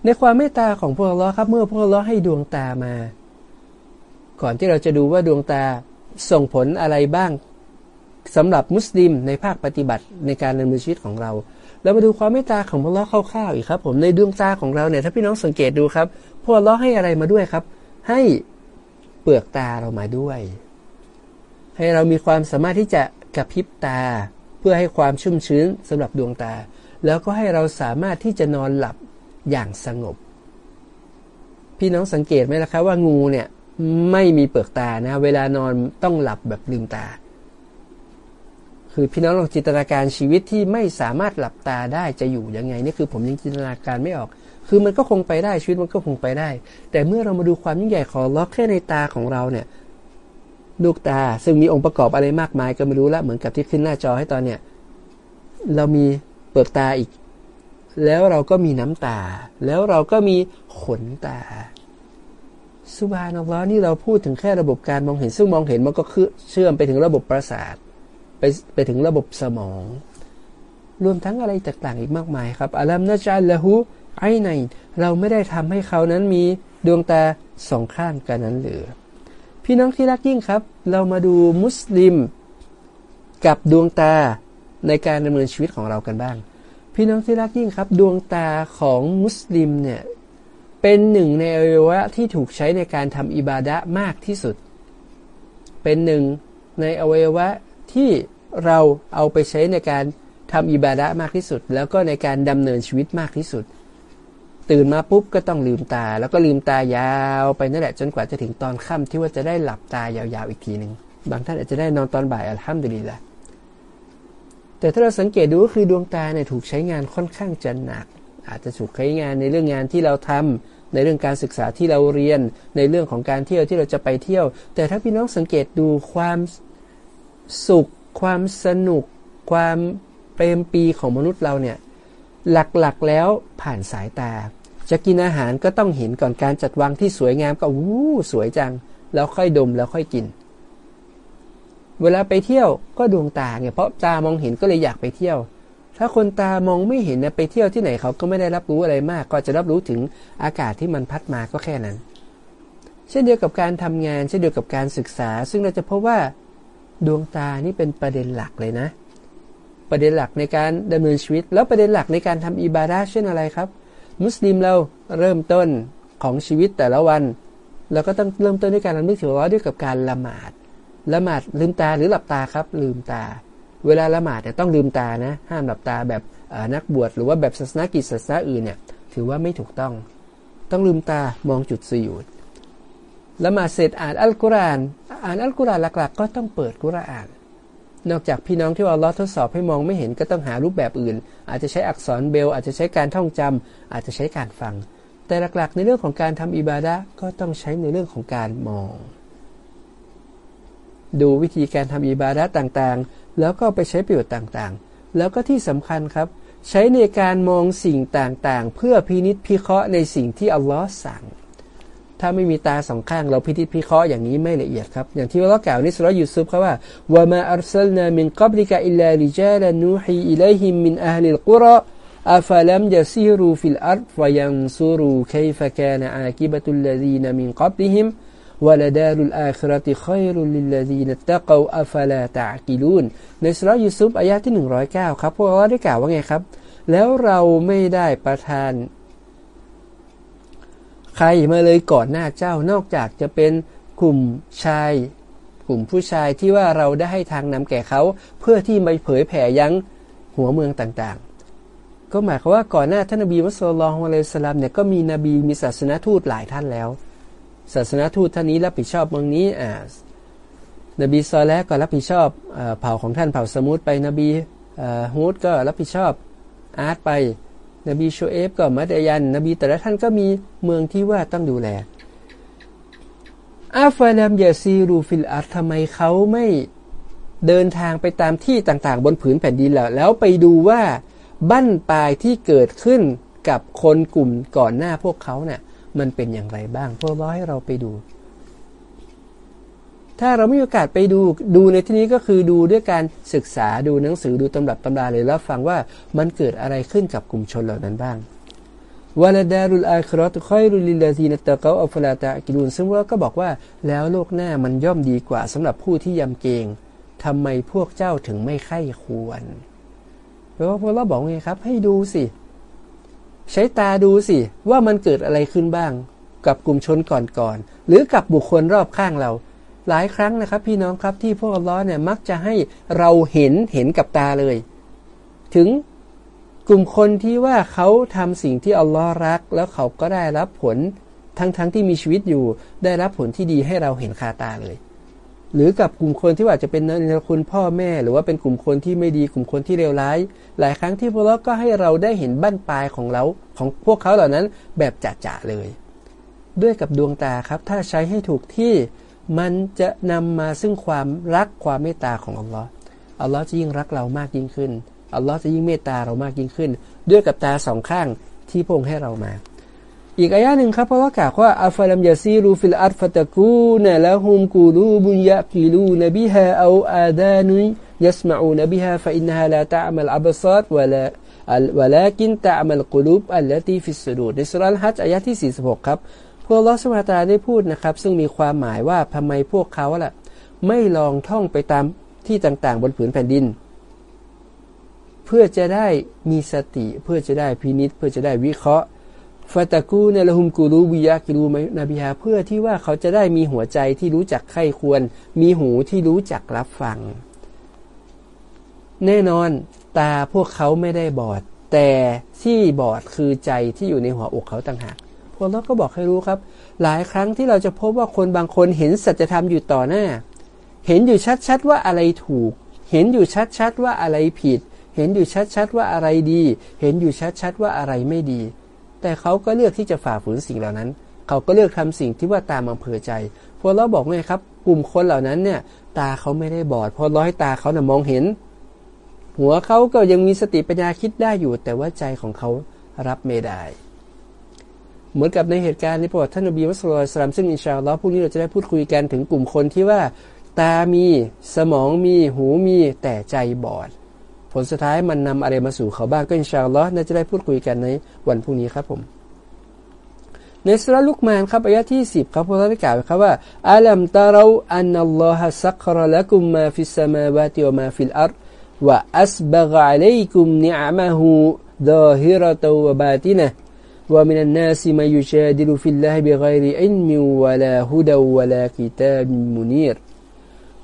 ในความเมตตาของพวกเราครับ เมื่อพวกเราให้ดวงตามา ก่อนที่เราจะดูว่าดวงตาส่งผลอะไรบ้างสำหรับมุสลิมในภาคปฏิบัติในการดำเนินชีวิตของเรา เรามาดูความเมตตาของพระล้อคร่าวๆอีกครับผมในดวงตาของเราเนี่ยถ้าพี่น้องสังเกตดูครับพวกล้อให้อะไรมาด้วยครับ ให้เปลือกตาเรามาด้วย ให้เรามีความสามารถที่จะกระพริบตา เพื่อให้ความชุ่มชื้นสำหรับดวงตา แล้วก็ให้เราสามารถที่จะนอนหลับอย่างสงบ พี่น้องสังเกตไหมล่ะครับว่างูเนี่ยไม่มีเปลือกตานะ เวลานอนต้องหลับแบบลืมตา คือพี่น้องลองจินตนาการชีวิตที่ไม่สามารถหลับตาได้จะอยู่ยังไงนี่คือผมยังจินตนาการไม่ออก คือมันก็คงไปได้ชีวิตมันก็คงไปได้ แต่เมื่อเรามาดูความยิ่งใหญ่ของล็อกแค่ในตาของเราเนี่ยลูกตาซึ่งมีองค์ประกอบอะไรมากมายก็ไม่รู้ละเหมือนกับที่ขึ้นหน้าจอให้ตอนเนี้ยเรามี ลือกตาอีก แล้วเราก็มีน้ำตา แล้วเราก็มีขนตาสุบานอัลลอฮ์นี่เราพูดถึงแค่ระบบการมองเห็น ซึ่งมองเห็นมันก็คือเชื่อมไปถึงระบบประสาท ไปไปถึงระบบสมอง รวมทั้งอะไรต่างๆอีกมากมายครับอัลัมนะจัลละหูไอในเราไม่ได้ทำให้เขานั้นมีดวงตาสองข้างกันนั้นหรือ พี่น้องที่รักยิ่งครับ เรามาดูมุสลิม กับดวงตาในการดำเนินชีวิตของเรากันบ้าง พี่น้องที่รักยิ่งครับ ดวงตาของมุสลิมเนี่ยเป็นหนึ่งในอวัยวะที่ถูกใช้ในการทำอิบาดะมากที่สุด เป็นหนึ่งในอวัยวะที่เราเอาไปใช้ในการทำอิบาดะมากที่สุด แล้วก็ในการดำเนินชีวิตมากที่สุด ตื่นมาปุ๊บก็ต้องลืมตา แล้วก็ลืมตายาวไปนั่นแหละจนกว่าจะถึงตอนค่ำที่ว่าจะได้หลับตายาวๆอีกทีหนึ่งบางท่านอาจจะได้นอนตอนบ่ายอัลฮัมดุลิลละ แต่ถ้าเราสังเกตดูก็คือดวงตาเนี่ยถูกใช้งานค่อนข้างจะหนัก อาจจะถูกใช้งานในเรื่องงานที่เราทำในเรื่องการศึกษาที่เราเรียน ในเรื่องของการเที่ยวที่เราจะไปเที่ยว แต่ถ้าพี่น้องสังเกตดูความสุข ความสนุก ความเปรมปีของมนุษย์เราเนี่ยหลักๆแล้วผ่านสายตา จะกินอาหารก็ต้องเห็นก่อนการจัดวางที่สวยงามก็อู้สวยจัง แล้วค่อยดมแล้วค่อยกิน เวลาไปเที่ยวก็ดวงตาเนี่ยเพราะตามองเห็นก็เลยอยากไปเที่ยว ถ้าคนตามองไม่เห็นนะไปเที่ยวที่ไหนเขาก็ไม่ได้รับรู้อะไรมาก ก็จะรับรู้ถึงอากาศที่มันพัดมาก็แค่นั้น เช่นเดียวกับการทำงานเช่นเดียวกับการศึกษา ซึ่งเราจะพบว่าดวงตานี่เป็นประเด็นหลักเลยนะ ประเด็นหลักในการดำเนินชีวิต แล้วประเด็นหลักในการทำอิบาดาเช่นอะไรครับ มุสลิมเราเริ่มต้นของชีวิตแต่ละวันเราก็ต้องเริ่มต้นด้วยการรำลึกถึงอัลลอฮ์ด้วยกับการละหมาด ละหมาดลืมตาหรือหลับตาครับ ลืมตา เวลาละหมาดเนี่ยต้องลืมตานะ ห้ามหลับตาแบบนักบวชหรือว่าแบบศาสนากิจศาสนาอื่นเนี่ยถือว่าไม่ถูกต้อง ต้องลืมตามองจุดสยุดละหมาดเสร็จอ่านอัลกุรอานอ่านอัลกุรอานหลักๆ ก็ต้องเปิดกุรอาน นอกจากพี่น้องที่อัลลอฮ์ทดสอบให้มองไม่เห็นก็ต้องหารูปแบบอื่น อาจจะใช้อักษรเบล อาจจะใช้การท่องจำอาจจะใช้การฟัง แต่หลักๆ ในเรื่องของการทำอิบาดะก็ต้องใช้ในเรื่องของการมอง ดูวิธีการทำอิบาระต่างๆ แล้วก็ไปใช้ประโยชน์ต่างๆ แล้วก็ที่สำคัญครับ ใช้ในการมองสิ่งต่างๆ เพื่อพินิษพิเคราะห์ในสิ่งที่อัลลอฮ์สั่ง ถ้าไม่มีตาสองข้างเราพินิจพิเคราะห์อย่างนี้ไม่ละเอียดครับ อย่างที่อัลลอฮ์กล่าวในสูเราะฮฺยูซุฟครับว่าวามาอัลสลนามินกับลิกะอิลลาริจาลนูฮีอิลัยฮิมมินอัลลิลกุรออาฟาลัมยาซีรูฟิลอาร์ฟยันซูรูคยฟะกานอากิบะตุลลาดีนมินกับลิฮิม วลดารุลอาคราติคอยรุลิลลาดีนตะกาอัฟลาตะกิลูนในสุรยูซุปอายะที่ 109 ครับพวกอัลลอฮ์ได้กล่าวว่าไงครับ แล้วเราไม่ได้ประทาน ใครมาเลยก่อนหน้าเจ้านอกจากจะเป็นกลุ่มชายกลุ่มผู้ชายที่ว่าเราได้ให้ทางนำแก่เขาเพื่อที่มาเผยแผ่ยังหัวเมืองต่างๆ ก็หมายความว่าก่อนหน้าท่านนบีมุสลิมอะลัยสลามเนี่ยก็มีนบีมีศาสนทูตหลายท่านแล้ว ศาสนาทูตท่านนี้รับผิดชอบเมืองนี้อ่านบีซอแลก็รับผิดชอบเผ่าของท่านเผ่าษะมูดไปนบีฮูดก็รับผิดชอบอ๊าดไป นบีชุอัยบ์ก็มัดยัน นบีแต่ละท่านก็มีเมืองที่ว่าต้องดูแลأفلم يسيروا في الأرض ทำไมเขาไม่เดินทางไปตามที่ต่างๆ บนผืนแผ่นดินแล้วแล้วไปดูว่าบั้นปลายที่เกิดขึ้นกับคนกลุ่มก่อนหน้าพวกเขาเนี่ย มันเป็นอย่างไรบ้างพวกอัลลอฮ์ให้เราไปดู ถ้าเราไม่มีโอกาสไปดูดูในที่นี้ก็คือดูด้วยการศึกษาดูหนังสือดูตำรับตำราเลยแล้วฟังว่ามันเกิดอะไรขึ้นกับกลุ่มชนเหล่านั้นบ้างวาลดารุลอาครอตค่อยรุลิลาซีนตะเกาอัฟลาตะกิลุนซึ่งว่าก็บอกว่าแล้วโลกหน้ามันย่อมดีกว่าสำหรับผู้ที่ยำเกรงทำไมพวกเจ้าถึงไม่ไข้ควรเพราะว่าพวกเราบอกไงครับ ให้ดูสิ ใช้ตาดูสิว่ามันเกิดอะไรขึ้นบ้าง กับกลุ่มชนก่อนๆหรือกับบุคคลรอบข้างเรา หลายครั้งนะครับ พี่น้องครับที่พวกอัลลอฮ์เนี่ยมักจะให้เราเห็นเห็นกับตาเลย ถึงกลุ่มคนที่ว่าเขาทำสิ่งที่อัลลอฮ์รัก แล้วเขาก็ได้รับผลทั้งๆทที่มีชีวิตอยู่ ได้รับผลที่ดีให้เราเห็นคาตาเลย หรือกับกลุ่มคนที่ว่าจจะเป็นนคุณพ่อแม่ หรือว่าเป็นกลุ่มคนที่ไม่ดีกลุ่มคนที่เลวร้าย หลายครั้งที่พวกเราก็ให้เราได้เห็นบั้นปลายของเราของพวกเขาเหล่านั้นแบบจะๆเลย ด้วยกับดวงตาครับถ้าใช้ให้ถูกที่มันจะนำมาซึ่งความรักความเมตตาของอัลลอฮ์อัลลอฮ์จะยิ่งรักเรามากยิ่งขึ้นอัลลอฮ์จะยิ่งเมตตาเรามากยิ่งขึ้น ด้วยกับตาสองข้างที่พระองค์ให้เรามา อีกอายะหนึ่งครับเพราะว่ากล่าวว่าอัฟลัมยาซีรูฟิลอัรฟตะกูนละฮุมกูลูบุยะกิลูนบิฮาเอาอาดานุยัสมาอูนบิฮาฟะอินฮาลาตะมัลอับซาตวะลาولكن تعمى القلوب التي في الصدور ในสูเราะฮฺอัลฮัจญ์อายะที่ 46 ครับพวกอัลลอฮ์สุบฮานะฮูวะตะอาลาได้พูดนะครับ ซึ่งมีความหมายว่าทำไมพวกเขาล่ะ ไม่ลองท่องไปตามที่ต่างๆ บนผืนแผ่นดิน เพื่อจะได้มีสติเพื่อจะได้พินิจเพื่อจะได้วิเคราะห์ فتكون لهم قلوب يعقلون بها เพื่อที่ว่าเขาจะได้มีหัวใจที่รู้จักใคร่ครวญ มีหูที่รู้จักรับฟัง แน่นอนตาพวกเขาไม่ได้บอด แต่ที่บอดคือใจที่อยู่ในหัวอกเขาต่างหากพวกเราก็บอกให้รู้ครับ หลายครั้งที่เราจะพบว่าคนบางคนเห็นสัจธรรมอยู่ต่อหน้า เห็นอยู่ชัดๆว่าอะไรถูก เห็นอยู่ชัดๆว่าอะไรผิด เห็นอยู่ชัดๆว่าอะไรดี เห็นอยู่ชัดๆว่าอะไรไม่ดี แต่เขาก็เลือกที่จะฝ่าฝืนสิ่งเหล่านั้น เขาก็เลือกทำสิ่งที่ว่าตามอำเภอใจพอเราบอกไงครับ กลุ่มคนเหล่านั้นเนี่ยตาเขาไม่ได้บอด พอร้อยตาเขาน่ยมองเห็น หัวเขาก็ยังมีสติปัญญาคิดได้อยู่ แต่ว่าใจของเขารับไม่ได้ เหมือนกับในเหตุการณ์ในประวัติท่านนบีมุสลิมซึ่งอินชาอัลลอฮ์พรุ่งนี้เราจะได้พูดคุยกันถึงกลุ่มคนที่ว่า ตามีสมองมีหูมีแต่ใจบอด ผลสุดท้ายมันนำอะไรมาสู่เขาบ้างก็อินชาอัลลอฮ์น่าจะได้พูดคุยกันในวันพรุ่งนี้ครับผม ในสุรลุกมานครับอายะที่สิบครับพระองค์ได้กล่าวครับว่าอัลัมตาเราอันนัลลอฮะสักรละกุมมาฟิสสมาวาติวมาฟิลอัรวะอัสบกอะลัยกุมนิอามะฮูดาฮิรตวะบาตินะ ومن الناس من يجادل في الله بغير علم ولا هدى ولا كتاب منير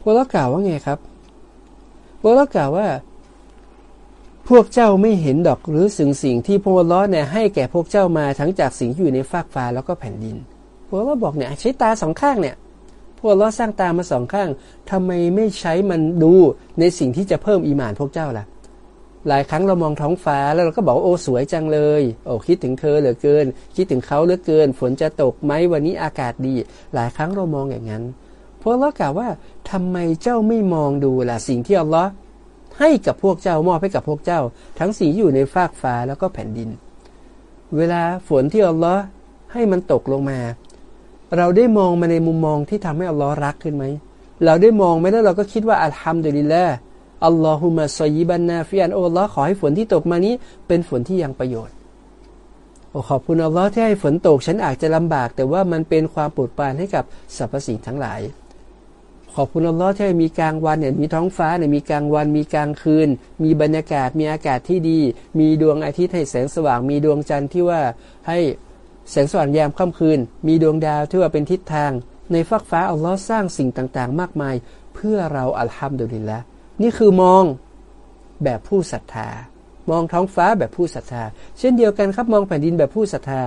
พวกเรากล่าวว่าไงครับพวกเรากล่าวว่า พวกเจ้าไม่เห็นดอกหรือสิ่งสิ่งที่พระอัลลอฮ์เนี่ยให้แก่พวกเจ้ามาทั้งจากสิ่งที่อยู่ในฟากฟ้าแล้วก็แผ่นดินพวกเราบอกเนี่ยใช้ตาสองข้างเนี่ยพวกเราสร้างตามาสองข้างทำไมไม่ใช้มันดูในสิ่งที่จะเพิ่มอีหมานพวกเจ้าล่ะ หลายครั้งเรามองท้องฟ้าแล้วเราก็บอกโอ้สวยจังเลย โอ้คิดถึงเธอเหลือเกิน คิดถึงเขาเหลือเกิน ฝนจะตกไหมวันนี้อากาศดี หลายครั้งเรามองอย่างนั้นพวกเรากล่าวว่าทำไมเจ้าไม่มองดูล่ะสิ่งที่อัลลอฮ์ ให้กับพวกเจ้ามอบให้กับพวกเจ้า ทั้งสีอยู่ในฟากฟ้าแล้วก็แผ่นดิน เวลาฝนที่อัลลอฮ์ให้มันตกลงมา เราได้มองมาในมุมมองที่ทำให้อัลลอฮ์รักขึ้นไหมเราได้มองไหมแล้วเราก็คิดว่าอัลฮัมดุลิลละอัลลอฮุมะซอยิบันนาฟิอันโอลลอฮ์ขอให้ฝนที่ตกมานี้เป็นฝนที่ยังประโยชน์โอ้ขอบคุณอัลลอฮ์ที่ให้ฝนตกฉันอาจจะลำบาก แต่ว่ามันเป็นความปลดปรานให้กับสรรพสิ่งทั้งหลาย ขอบคุณอัลลอฮ์ที่มีกลางวันเนี่ยมีท้องฟ้าเนี่ยมีกลางวันมีกลางคืน มีบรรยากาศมีอากาศที่ดี มีดวงอาทิตย์ให้แสงสว่าง มีดวงจันทร์ที่ว่าให้แสงสว่างยามค่ำคืน มีดวงดาวที่ว่าเป็นทิศทาง ในฟักฟ้าอัลลอฮ์สร้างสิ่งต่างๆ มากมาย เพื่อเราอัลฮัมดุลิลละนี่คือมองแบบผู้ศรัทธา มองท้องฟ้าแบบผู้ศรัทธา เช่นเดียวกันครับมองแผ่นดินแบบผู้ศรัทธา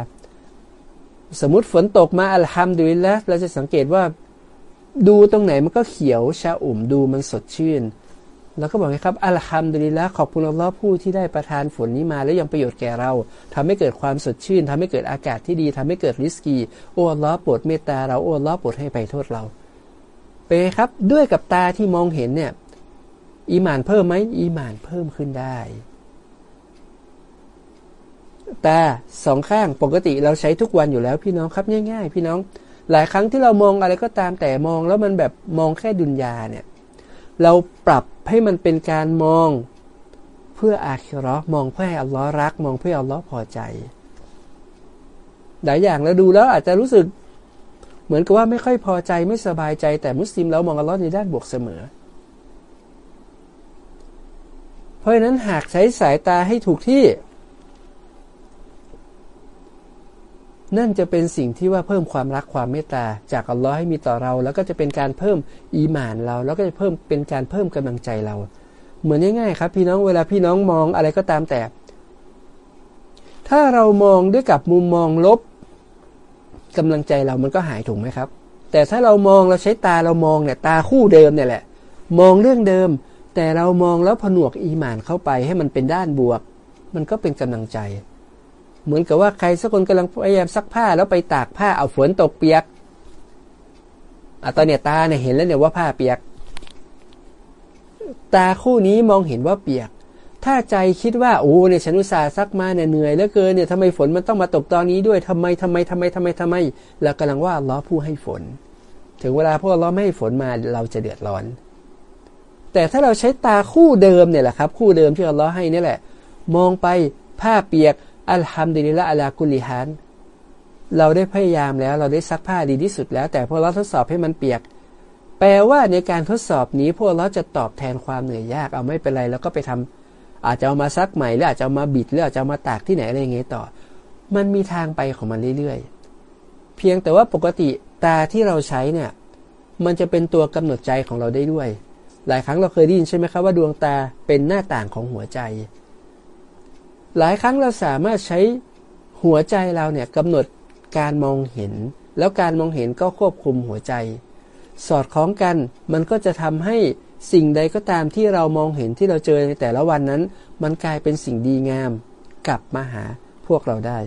สมมติฝนตกมาอัลฮัมดุลิลละเราจะสังเกตว่า ดูตรงไหนมันก็เขียวชาอุ่มดูมันสดชื่น แล้วก็บอกไงครับอัลฮัมดุลิลละขอบคุณอัลลอฮ์ผู้ที่ได้ประทานฝนนี้มาแล้วยังประโยชน์แก่เราทำให้เกิดความสดชื่นทำให้เกิดอากาศที่ดีทำให้เกิดริสกีโอ้อัลลอฮ์โปรดเมตตาเราโอ้อัลลอฮ์โปรดให้ไปโทษเราเปครับด้วยกับตาที่มองเห็นเนี่ยอีมานเพิ่มไหมอีมานเพิ่มขึ้นได้ตาสองข้างปกติเราใช้ทุกวันอยู่แล้วพี่น้องครับง่าย ๆ พี่น้อง หลายครั้งที่เรามองอะไรก็ตามแต่มอง แล้วมันแบบมองแค่ดุนยาเนี่ย เราปรับให้มันเป็นการมองเพื่ออาคิรอมองเพื่อให้อัลลอฮ์รัก มองเพื่ออัลลอฮ์พอใจ หลายอย่างเราดูแล้วอาจจะรู้สึก เหมือนกับว่าไม่ค่อยพอใจไม่สบายใจ แต่มุสลิมเรามองอัลลอฮ์ในด้านบวกเสมอ เพราะฉะนั้นหากใช้สายตาให้ถูกที่ นั่นจะเป็นสิ่งที่ว่าเพิ่มความรักความเมตตาจากอัลลอฮ์ให้มีต่อเรา แล้วก็จะเป็นการเพิ่มอีหมานเรา แล้วก็จะเพิ่มเป็นการเพิ่มกำลังใจเรา เหมือนง่ายๆครับ พี่น้องเวลาพี่น้องมองอะไรก็ตามแต่ ถ้าเรามองด้วยกับมุมมองลบกำลังใจเรามันก็หายถูกไหมครับ แต่ถ้าเรามองเราใช้ตาเรามองเนี่ยตาคู่เดิมเนี่ยแหละ มองเรื่องเดิม แต่เรามองแล้วผนวกอีหมานเข้าไปให้มันเป็นด้านบวก มันก็เป็นกำลังใจ เหมือนกับว่าใครสักคนกำลังพยายามซักผ้าแล้วไปตากผ้าเอาฝนตกเปียกอะตอนเนี้ยตาเนี่ยเห็นแล้วเนี่ยว่าผ้าเปียก ตาคู่นี้มองเห็นว่าเปียก ถ้าใจคิดว่าโอ้เนี่ยฉันอุตส่าห์ซักมาเนี่ยเหนื่อยเหลือเกินเนี่ยทำไมฝนมันต้องมาตกตอนนี้ด้วยทำไมทำไมทำไมทำไมทำไมเรากำลังว่าล้อผู้ให้ฝน ถึงเวลาพวกล้อไม่ให้ฝนมาเราจะเดือดร้อน แต่ถ้าเราใช้ตาคู่เดิมเนี่ยแหละครับ คู่เดิมที่เราล้อให้นี่แหละ มองไปผ้าเปียก อัลฮัมดุลิลละอัลากุลิฮันเราได้พยายามแล้วเราได้ซักผ้าดีที่สุดแล้ว แต่พอเราทดสอบให้มันเปียก แปลว่าในการทดสอบนี้พวกเราจะตอบแทนความเหนื่อยยากเอาไม่เป็นไรแล้วก็ไปทำอาจจะเอามาซักใหม่หรืออาจจะเอามาบิดหรืออาจจะเอามาตากที่ไหนอะไรเงี้ยต่อ มันมีทางไปของมันเรื่อยๆ เพียงแต่ว่าปกติตาที่เราใช้เนี่ย มันจะเป็นตัวกำหนดใจของเราได้ด้วย หลายครั้งเราเคยได้ยินใช่ไหมครับว่าดวงตาเป็นหน้าต่างของหัวใจ หลายครั้งเราสามารถใช้หัวใจเราเนี่ยกำหนดการมองเห็น แล้วการมองเห็นก็ควบคุมหัวใจ สอดคล้องกันมันก็จะทำให้สิ่งใดก็ตามที่เรามองเห็นที่เราเจอในแต่ละวันนั้น มันกลายเป็นสิ่งดีงาม กลับมาหาพวกเราได้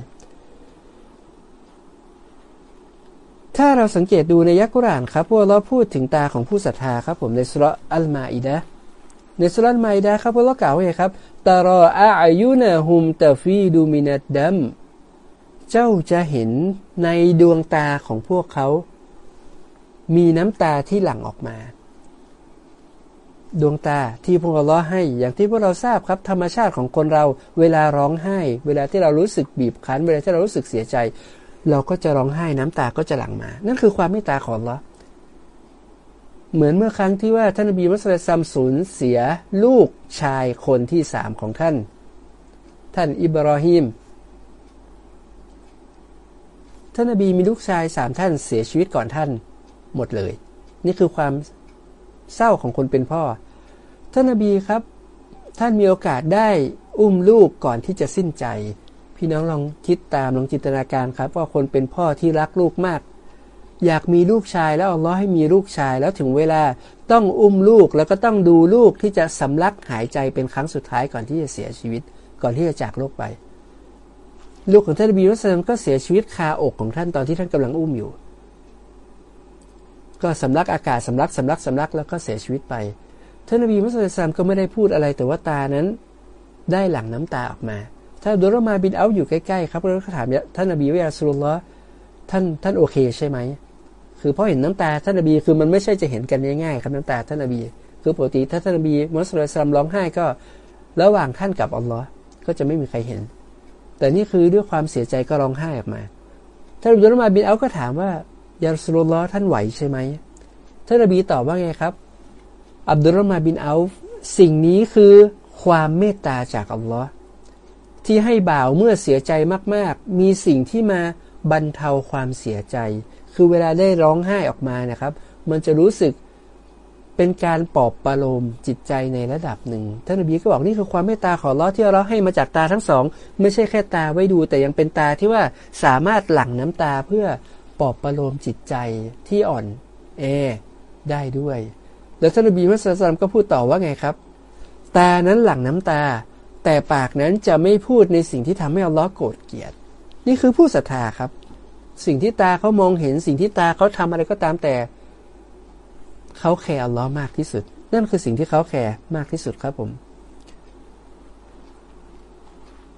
ถ้าเราสังเกตดูในยักกุรานครับพวกเราพูดถึงตาของผู้ศรัทธาครับผมในสุรอัลมาอิดะ ในสุรันไมดาครับพวกเรากล่าวไว้ครับตารออายุนะฮุมตฟีดูมินัดดัมเจ้าจะเห็นในดวงตาของพวกเขา มีน้ำตาที่หลั่งออกมา ดวงตาที่พวกเราล้อให้ อย่างที่พวกเราทราบครับ ธรรมชาติของคนเรา เวลาร้องไห้ เวลาที่เรารู้สึกบีบคั้น เวลาที่เรารู้สึกเสียใจ เราก็จะร้องไห้น้ำตาก็จะหลั่งมา นั่นคือความเมตตาของเรา เหมือนเมื่อครั้งที่ว่าท่านนบีมุสลิมสูญเสียลูกชายคนที่สามของท่าน ท่านอิบราฮิมท่านนบีมีลูกชายสามท่านเสียชีวิตก่อนท่านหมดเลย นี่คือความเศร้าของคนเป็นพ่อ ท่านนบีครับ ท่านมีโอกาสได้อุ้มลูกก่อนที่จะสิ้นใจ พี่น้องลองคิดตามลองจินตนาการครับ ว่าคนเป็นพ่อที่รักลูกมาก อยากมีลูกชายแล้วอัลลอฮ์ให้มีลูกชายแล้วถึงเวลาต้องอุ้มลูกแล้วก็ต้องดูลูกที่จะสำลักหายใจเป็นครั้งสุดท้ายก่อนที่จะเสียชีวิต ก่อนที่จะจากโลกไป ลูกของท่านบีมุสลิมก็เสียชีวิตคาอกของท่านตอนที่ท่านกำลังอุ้มอยู่ ก็สำลักอากาศสำลักสำลักสำลักแล้วก็เสียชีวิตไปท่านนบีมุสลิมก็ไม่ได้พูดอะไรแต่ว่าตานั้นได้หลั่งน้ำตาออกมา ถ้าดูรมาบินเอาอยู่ใกล้ๆครับแล้วก็ถามท่านนบีว่าสุลลอท่านท่านโอเคใช่ไหม คือเพราะเห็นน้ำตาท่านนบีคือมันไม่ใช่จะเห็นกันง่ายๆครับน้ำตาท่านนบี คือปกติถ้าท่านนบีมุสลิมร้องไห้ก็ระหว่างท่านกับอัลลอฮ์ก็จะไม่มีใครเห็น แต่นี่คือด้วยความเสียใจก็ร้องไห้ออกมาท่านอับดุลมาบินเอาก็ถามว่ายาสุลลอท่านไหวใช่ไหมท่านนบีตอบว่าไงครับ อับดุลมาบินเอาสิ่งนี้คือความเมตตาจากอัลลอฮ์ที่ให้บ่าวเมื่อเสียใจมาก ๆ มีสิ่งที่มาบรรเทาความเสียใจ คือเวลาได้ร้องไห้ออกมานะครับ มันจะรู้สึกเป็นการปลอบประโลมจิตใจในระดับหนึ่ง ท่านอบีก็บอกนี่คือความเมตตาของเราที่เราให้มาจากตาทั้งสอง ไม่ใช่แค่ตาไว้ดู แต่ยังเป็นตาที่ว่าสามารถหลั่งน้ำตาเพื่อปลอบประโลมจิตใจที่อ่อนเอได้ด้วย แล้วท่านนบีมุสลิมก็พูดต่อว่าไงครับ ตานั้นหลั่งน้ำตา แต่ปากนั้นจะไม่พูดในสิ่งที่ทำให้อัลลอฮ์โกรธเกลียด นี่คือผู้ศรัทธาครับ สิ่งที่ตาเขามองเห็นสิ่งที่ตาเขาทำอะไรก็ตามแต่ เขาแคร์อัลลอฮ์มากที่สุด นั่นคือสิ่งที่เขาแคร์มากที่สุดครับผม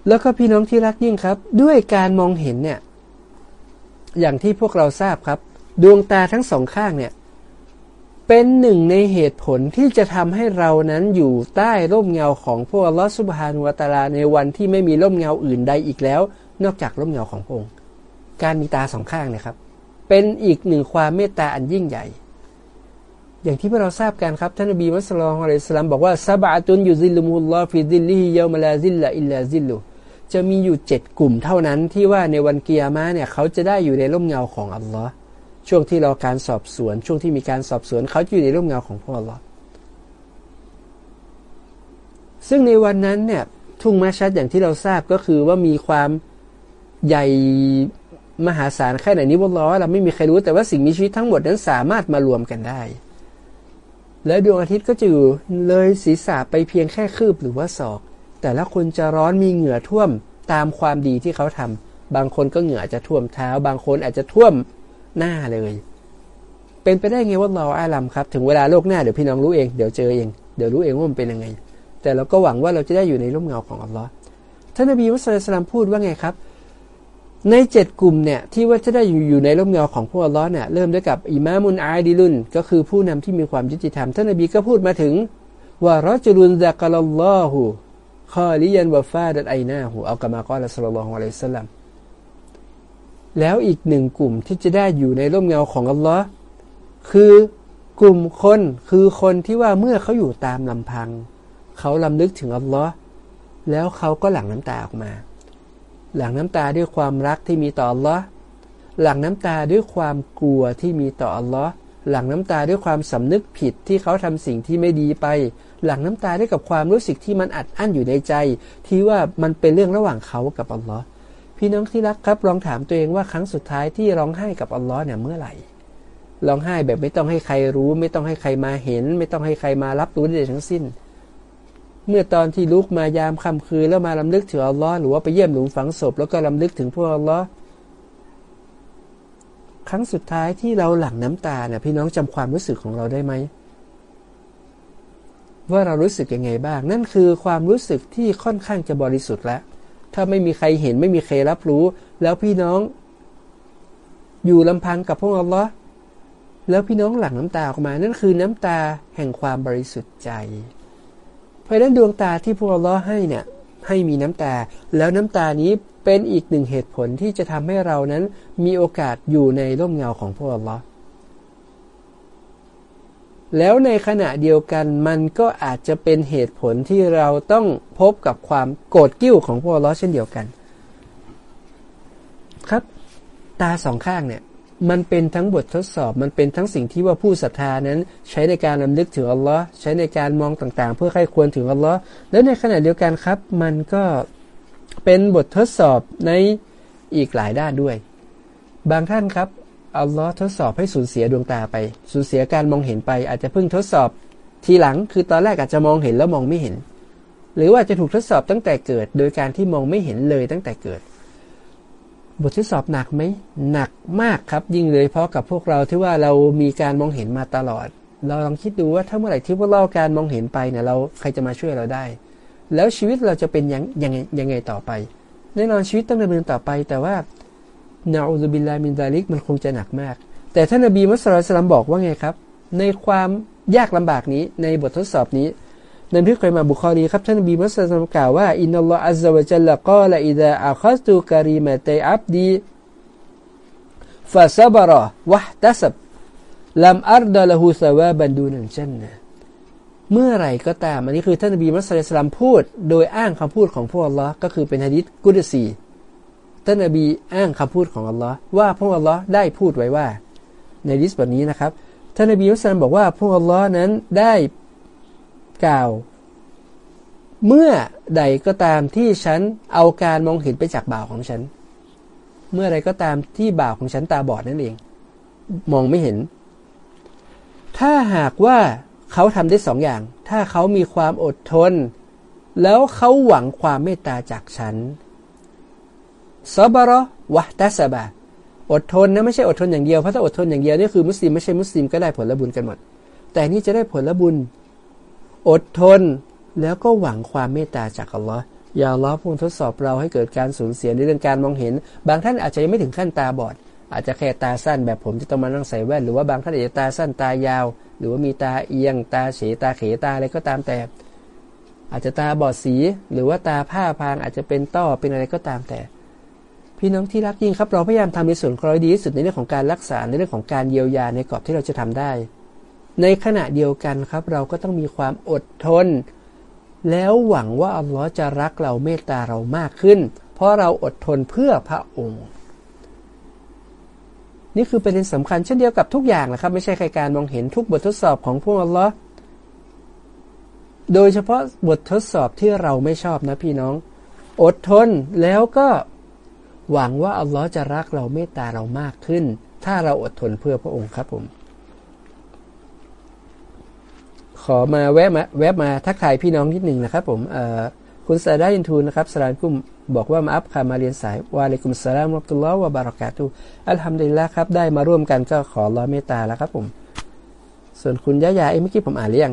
แล้วก็พี่น้องที่รักยิ่งครับ ด้วยการมองเห็นเนี่ย อย่างที่พวกเราทราบครับ ดวงตาทั้งสองข้างเนี่ย เป็นหนึ่งในเหตุผลที่จะทำให้เรานั้นอยู่ใต้ร่มเงาของพวกอัลลอฮฺسبحانه وتعالى ในวันที่ไม่มีร่มเงาอื่นใดอีกแล้ว นอกจากร่มเงาของพระองค์ การมีตาสองข้างนะครับ เป็นอีกหนึ่งความเมตตาอันยิ่งใหญ่ อย่างที่พวกเราทราบกันครับ ท่านนบีมุสลิมอะลัยสลามบอกว่าسبعة يظلهم الله في ظله يوم لا ظل إلا ظلهจะมีอยู่เจ็ดกลุ่มเท่านั้นที่ว่าในวันเกียร์มาเนี่ยเขาจะได้อยู่ในร่มเงาของอัลลอฮ์ช่วงที่รอการสอบสวน ช่วงที่มีการสอบสวนเขาจะอยู่ในร่มเงาของพระอัลลอฮ์ซึ่งในวันนั้นเนี่ยทุ่งมาชัดอย่างที่เราทราบก็คือว่ามีความใหญ่ มหาศาลแค่ไหนนี้วลล้อเราไม่มีใครรู้แต่ว่าสิ่งมีชีวิตทั้งหมดนั้นสามารถมารวมกันได้ และดวงอาทิตย์ก็จะอยู่เลยศีรษะไปเพียงแค่คืบหรือว่าศอก แต่ละคนจะร้อนมีเหงื่อท่วมตามความดีที่เขาทำบางคนก็เหงื่ออาจจะท่วมเท้า บางคนอาจจะท่วมหน้าเลย เป็นไปได้ไงว่าเราอาลัมครับ ถึงเวลาโลกหน้าเดี๋ยวพี่น้องรู้เองเดี๋ยวเจอเองเดี๋ยวรู้เองว่ามันเป็นยังไง แต่เราก็หวังว่าเราจะได้อยู่ในร่มเงาของอัลลอฮ์ท่านนบีมุสลิมพูดว่าไงครับ ในเจ็ดกลุ่มเนี่ยที่ว่าจะได้อยู่อยู่ในร่มเงาของพวกอัลลอฮ์เนี่ยเริ่มด้วยกับอิมามุนอาดิลุนก็คือผู้นำที่มีความยุติธรรมท่านนบีก็พูดมาถึงว่ารอจุลุนซะกัลลอฮุคอลิยันวะฟาดัดไอนาหูอัลกามากอลสัลลลอฮุอะลัยฮิสลามแล้วอีกหนึ่งกลุ่มที่จะได้อยู่ในร่มเงาของอัลลอฮ์คือกลุ่มคนคือคนที่ว่าเมื่อเขาอยู่ตามลำพัง เขาลำลึกถึงอัลลอฮ์แล้วเขาก็หลั่งน้ำตาออกมา หลั่งน้ำตาด้วยความรักที่มีต่ออัลลอฮ์หลั่งน้ำตาด้วยความกลัวที่มีต่ออัลลอฮ์หลั่งน้ำตาด้วยความสำนึกผิดที่เขาทำสิ่งที่ไม่ดีไป หลั่งน้ำตาด้วยกับความรู้สึกที่มันอัดอั้นอยู่ในใจ ที่ว่ามันเป็นเรื่องระหว่างเขากับอัลลอฮ์พี่น้องที่รักครับลองถามตัวเองว่าครั้งสุดท้ายที่ร้องไห้กับอัลลอฮ์เนี่ยเมื่อไหร่ร้องไห้แบบไม่ต้องให้ใครรู้ ไม่ต้องให้ใครมาเห็น ไม่ต้องให้ใครมารับรู้ใดทั้งสิ้น เมื่อตอนที่ลุกมายามค่ำคืนแล้วมาลำลึกถึงอัลลอฮ์หรือว่าไปเยี่ยมหลุมฝังศพแล้วก็ลำลึกถึงพวกอัลลอฮ์ครั้งสุดท้ายที่เราหลั่งน้ำตาเนี่ยพี่น้องจำความรู้สึกของเราได้ไหมว่าเรารู้สึกยังไงบ้าง นั่นคือความรู้สึกที่ค่อนข้างจะบริสุทธิ์แล้วถ้าไม่มีใครเห็นไม่มีใครรับรู้ แล้วพี่น้อง อยู่ลำพังกับพวกอัลลอฮ์แล้วพี่น้องหลั่งน้ำตาออกมา นั่นคือน้ำตาแห่งความบริสุทธิ์ใจ ราะนั้นดวงตาที่พวกเราให้เนี่ยให้มีน้ำตา แล้วน้ำตานี้เป็นอีกหนึ่งเหตุผลที่จะทำให้เรานั้นมีโอกาสอยู่ในร่มเงาของพวกเราแล้วในขณะเดียวกันมันก็อาจจะเป็นเหตุผลที่เราต้องพบกับความโกรธกิ้วของพวกเราเช่นเดียวกัน ครับ ตาสองข้างเนี่ย มันเป็นทั้งบททดสอบ มันเป็นทั้งสิ่งที่ว่าผู้ศรัทธานั้น ใช้ในการลำลึกถึงอัลลอฮ์ใช้ในการมองต่างๆ เพื่อใครควรถึงอัลลอฮ์แล้วในขณะเดียวกันครับ มันก็เป็นบททดสอบในอีกหลายด้านด้วย บางท่านครับอัลลอฮ์ทดสอบให้สูญเสียดวงตาไป สูญเสียการมองเห็นไป อาจจะเพิ่งทดสอบทีหลังคือตอนแรกอาจจะมองเห็นแล้วมองไม่เห็น หรือว่าจะถูกทดสอบตั้งแต่เกิด โดยการที่มองไม่เห็นเลยตั้งแต่เกิด บททดสอบหนักไหมหนักมากครับ ยิ่งเลยเพราะกับพวกเราที่ว่าเรามีการมองเห็นมาตลอด เราลองคิดดูว่าถ้าเมื่อไหร่ที่พวกเราการมองเห็นไปเนี่ยเราใครจะมาช่วยเราได้ แล้วชีวิตเราจะเป็นยังยังไงยังไงต่อไปแน่นอนชีวิตต้องดำเนินต่อไป แต่ว่านาอูซบิลลามินซาลิกมันคงจะหนักมาก แต่ท่านนบีมุสลิมบอกว่าไงครับ ในความยากลำบากนี้ในบททดสอบนี้ ในพิกรมาบุคอรีครับท่านบีมุสลิมกล่าวว่าอินนัลลอฮฺอัลลอฮฺจัลลักาลอิดะอัคตุการีมะตัยอับดีฟาซับรอวะตัสบลัมอัรดะละหูสวาบันดูนันจันนะเมื่อไรก็ตาม อันนี้คือท่านนบีมุสลิมพูด โดยอ้างคำพูดของพวกอัลลอฮ์ก็คือเป็นฮะดิษกุดซีท่านนบีอ้างคำพูดของอัลลอฮ์ว่าพวกอัลลอฮ์ได้พูดไว้ว่า ในดิษบทนี้นะครับท่านนบีมุสลิมบอกว่าพวกอัลลอฮ์นั้นได้ กล่าว เมื่อใดก็ตามที่ฉันเอาการมองเห็นไปจากบ่าวของฉัน เมื่อใดก็ตามที่บ่าวของฉันตาบอดนั่นเอง มองไม่เห็น ถ้าหากว่าเขาทำได้สองอย่าง ถ้าเขามีความอดทน แล้วเขาหวังความเมตตาจากฉันซอบารอวะตัสบะอดทนนะไม่ใช่อดทนอย่างเดียวเพราะถ้าอดทนอย่างเดียวนี่คือมุสลิมไม่ใช่มุสลิมก็ได้ผลบุญกันหมด แต่นี่จะได้ผลบุญ อดทน แล้วก็หวังความเมตตาจากอัลลอฮ์อย่าล้อพงทดสอบเราให้เกิดการสูญเสียในเรื่องการมองเห็น บางท่านอาจจะยังไม่ถึงขั้นตาบอด อาจจะแค่ตาสั้นแบบผมจะต้องมานั่งใส่แว่น หรือว่าบางท่านอาจจะตาสั้นตายาว หรือว่ามีตาเอียง ตาเฉตาเขตาอะไรก็ตามแต่ อาจจะตาบอดสี หรือว่าตาผ้าพางอาจจะเป็นต้อเป็นอะไรก็ตามแต่ พี่น้องที่รักยิ่งครับเราพยายามทำในส่วนของเราดีที่สุดในเรื่องของการรักษาในเรื่องของการเยียวยาในกรอบที่เราจะทำได้ ในขณะเดียวกันครับ เราก็ต้องมีความอดทน แล้วหวังว่าอัลลอฮ์จะรักเราเมตตาเรามากขึ้น เพราะเราอดทนเพื่อพระองค์ นี่คือประเด็นสำคัญเช่นเดียวกับทุกอย่างนะครับ ไม่ใช่แค่การมองเห็นทุกบททดสอบของพวกอัลลอฮ์โดยเฉพาะบททดสอบที่เราไม่ชอบนะพี่น้อง อดทนแล้วก็หวังว่าอัลลอฮ์จะรักเราเมตตาเรามากขึ้น ถ้าเราอดทนเพื่อพระองค์ครับผม ขอมาแวะมาแวะมาทักทายพี่น้องนิดหนึ่งนะครับผมคุณซาดาอินทูนะครับสลานกุมบอกว่ามาอัพคามาเรียนสายวาเลกุมสลามรับตุลลอฮ์วะบารักาตุอัลฮัมดุลิลละครับ ได้มาร่วมกันก็ขอรอเมตตาแล้วครับผม ส่วนคุณยะยาเอ้เมื่อกี้ผมอ่านเรียง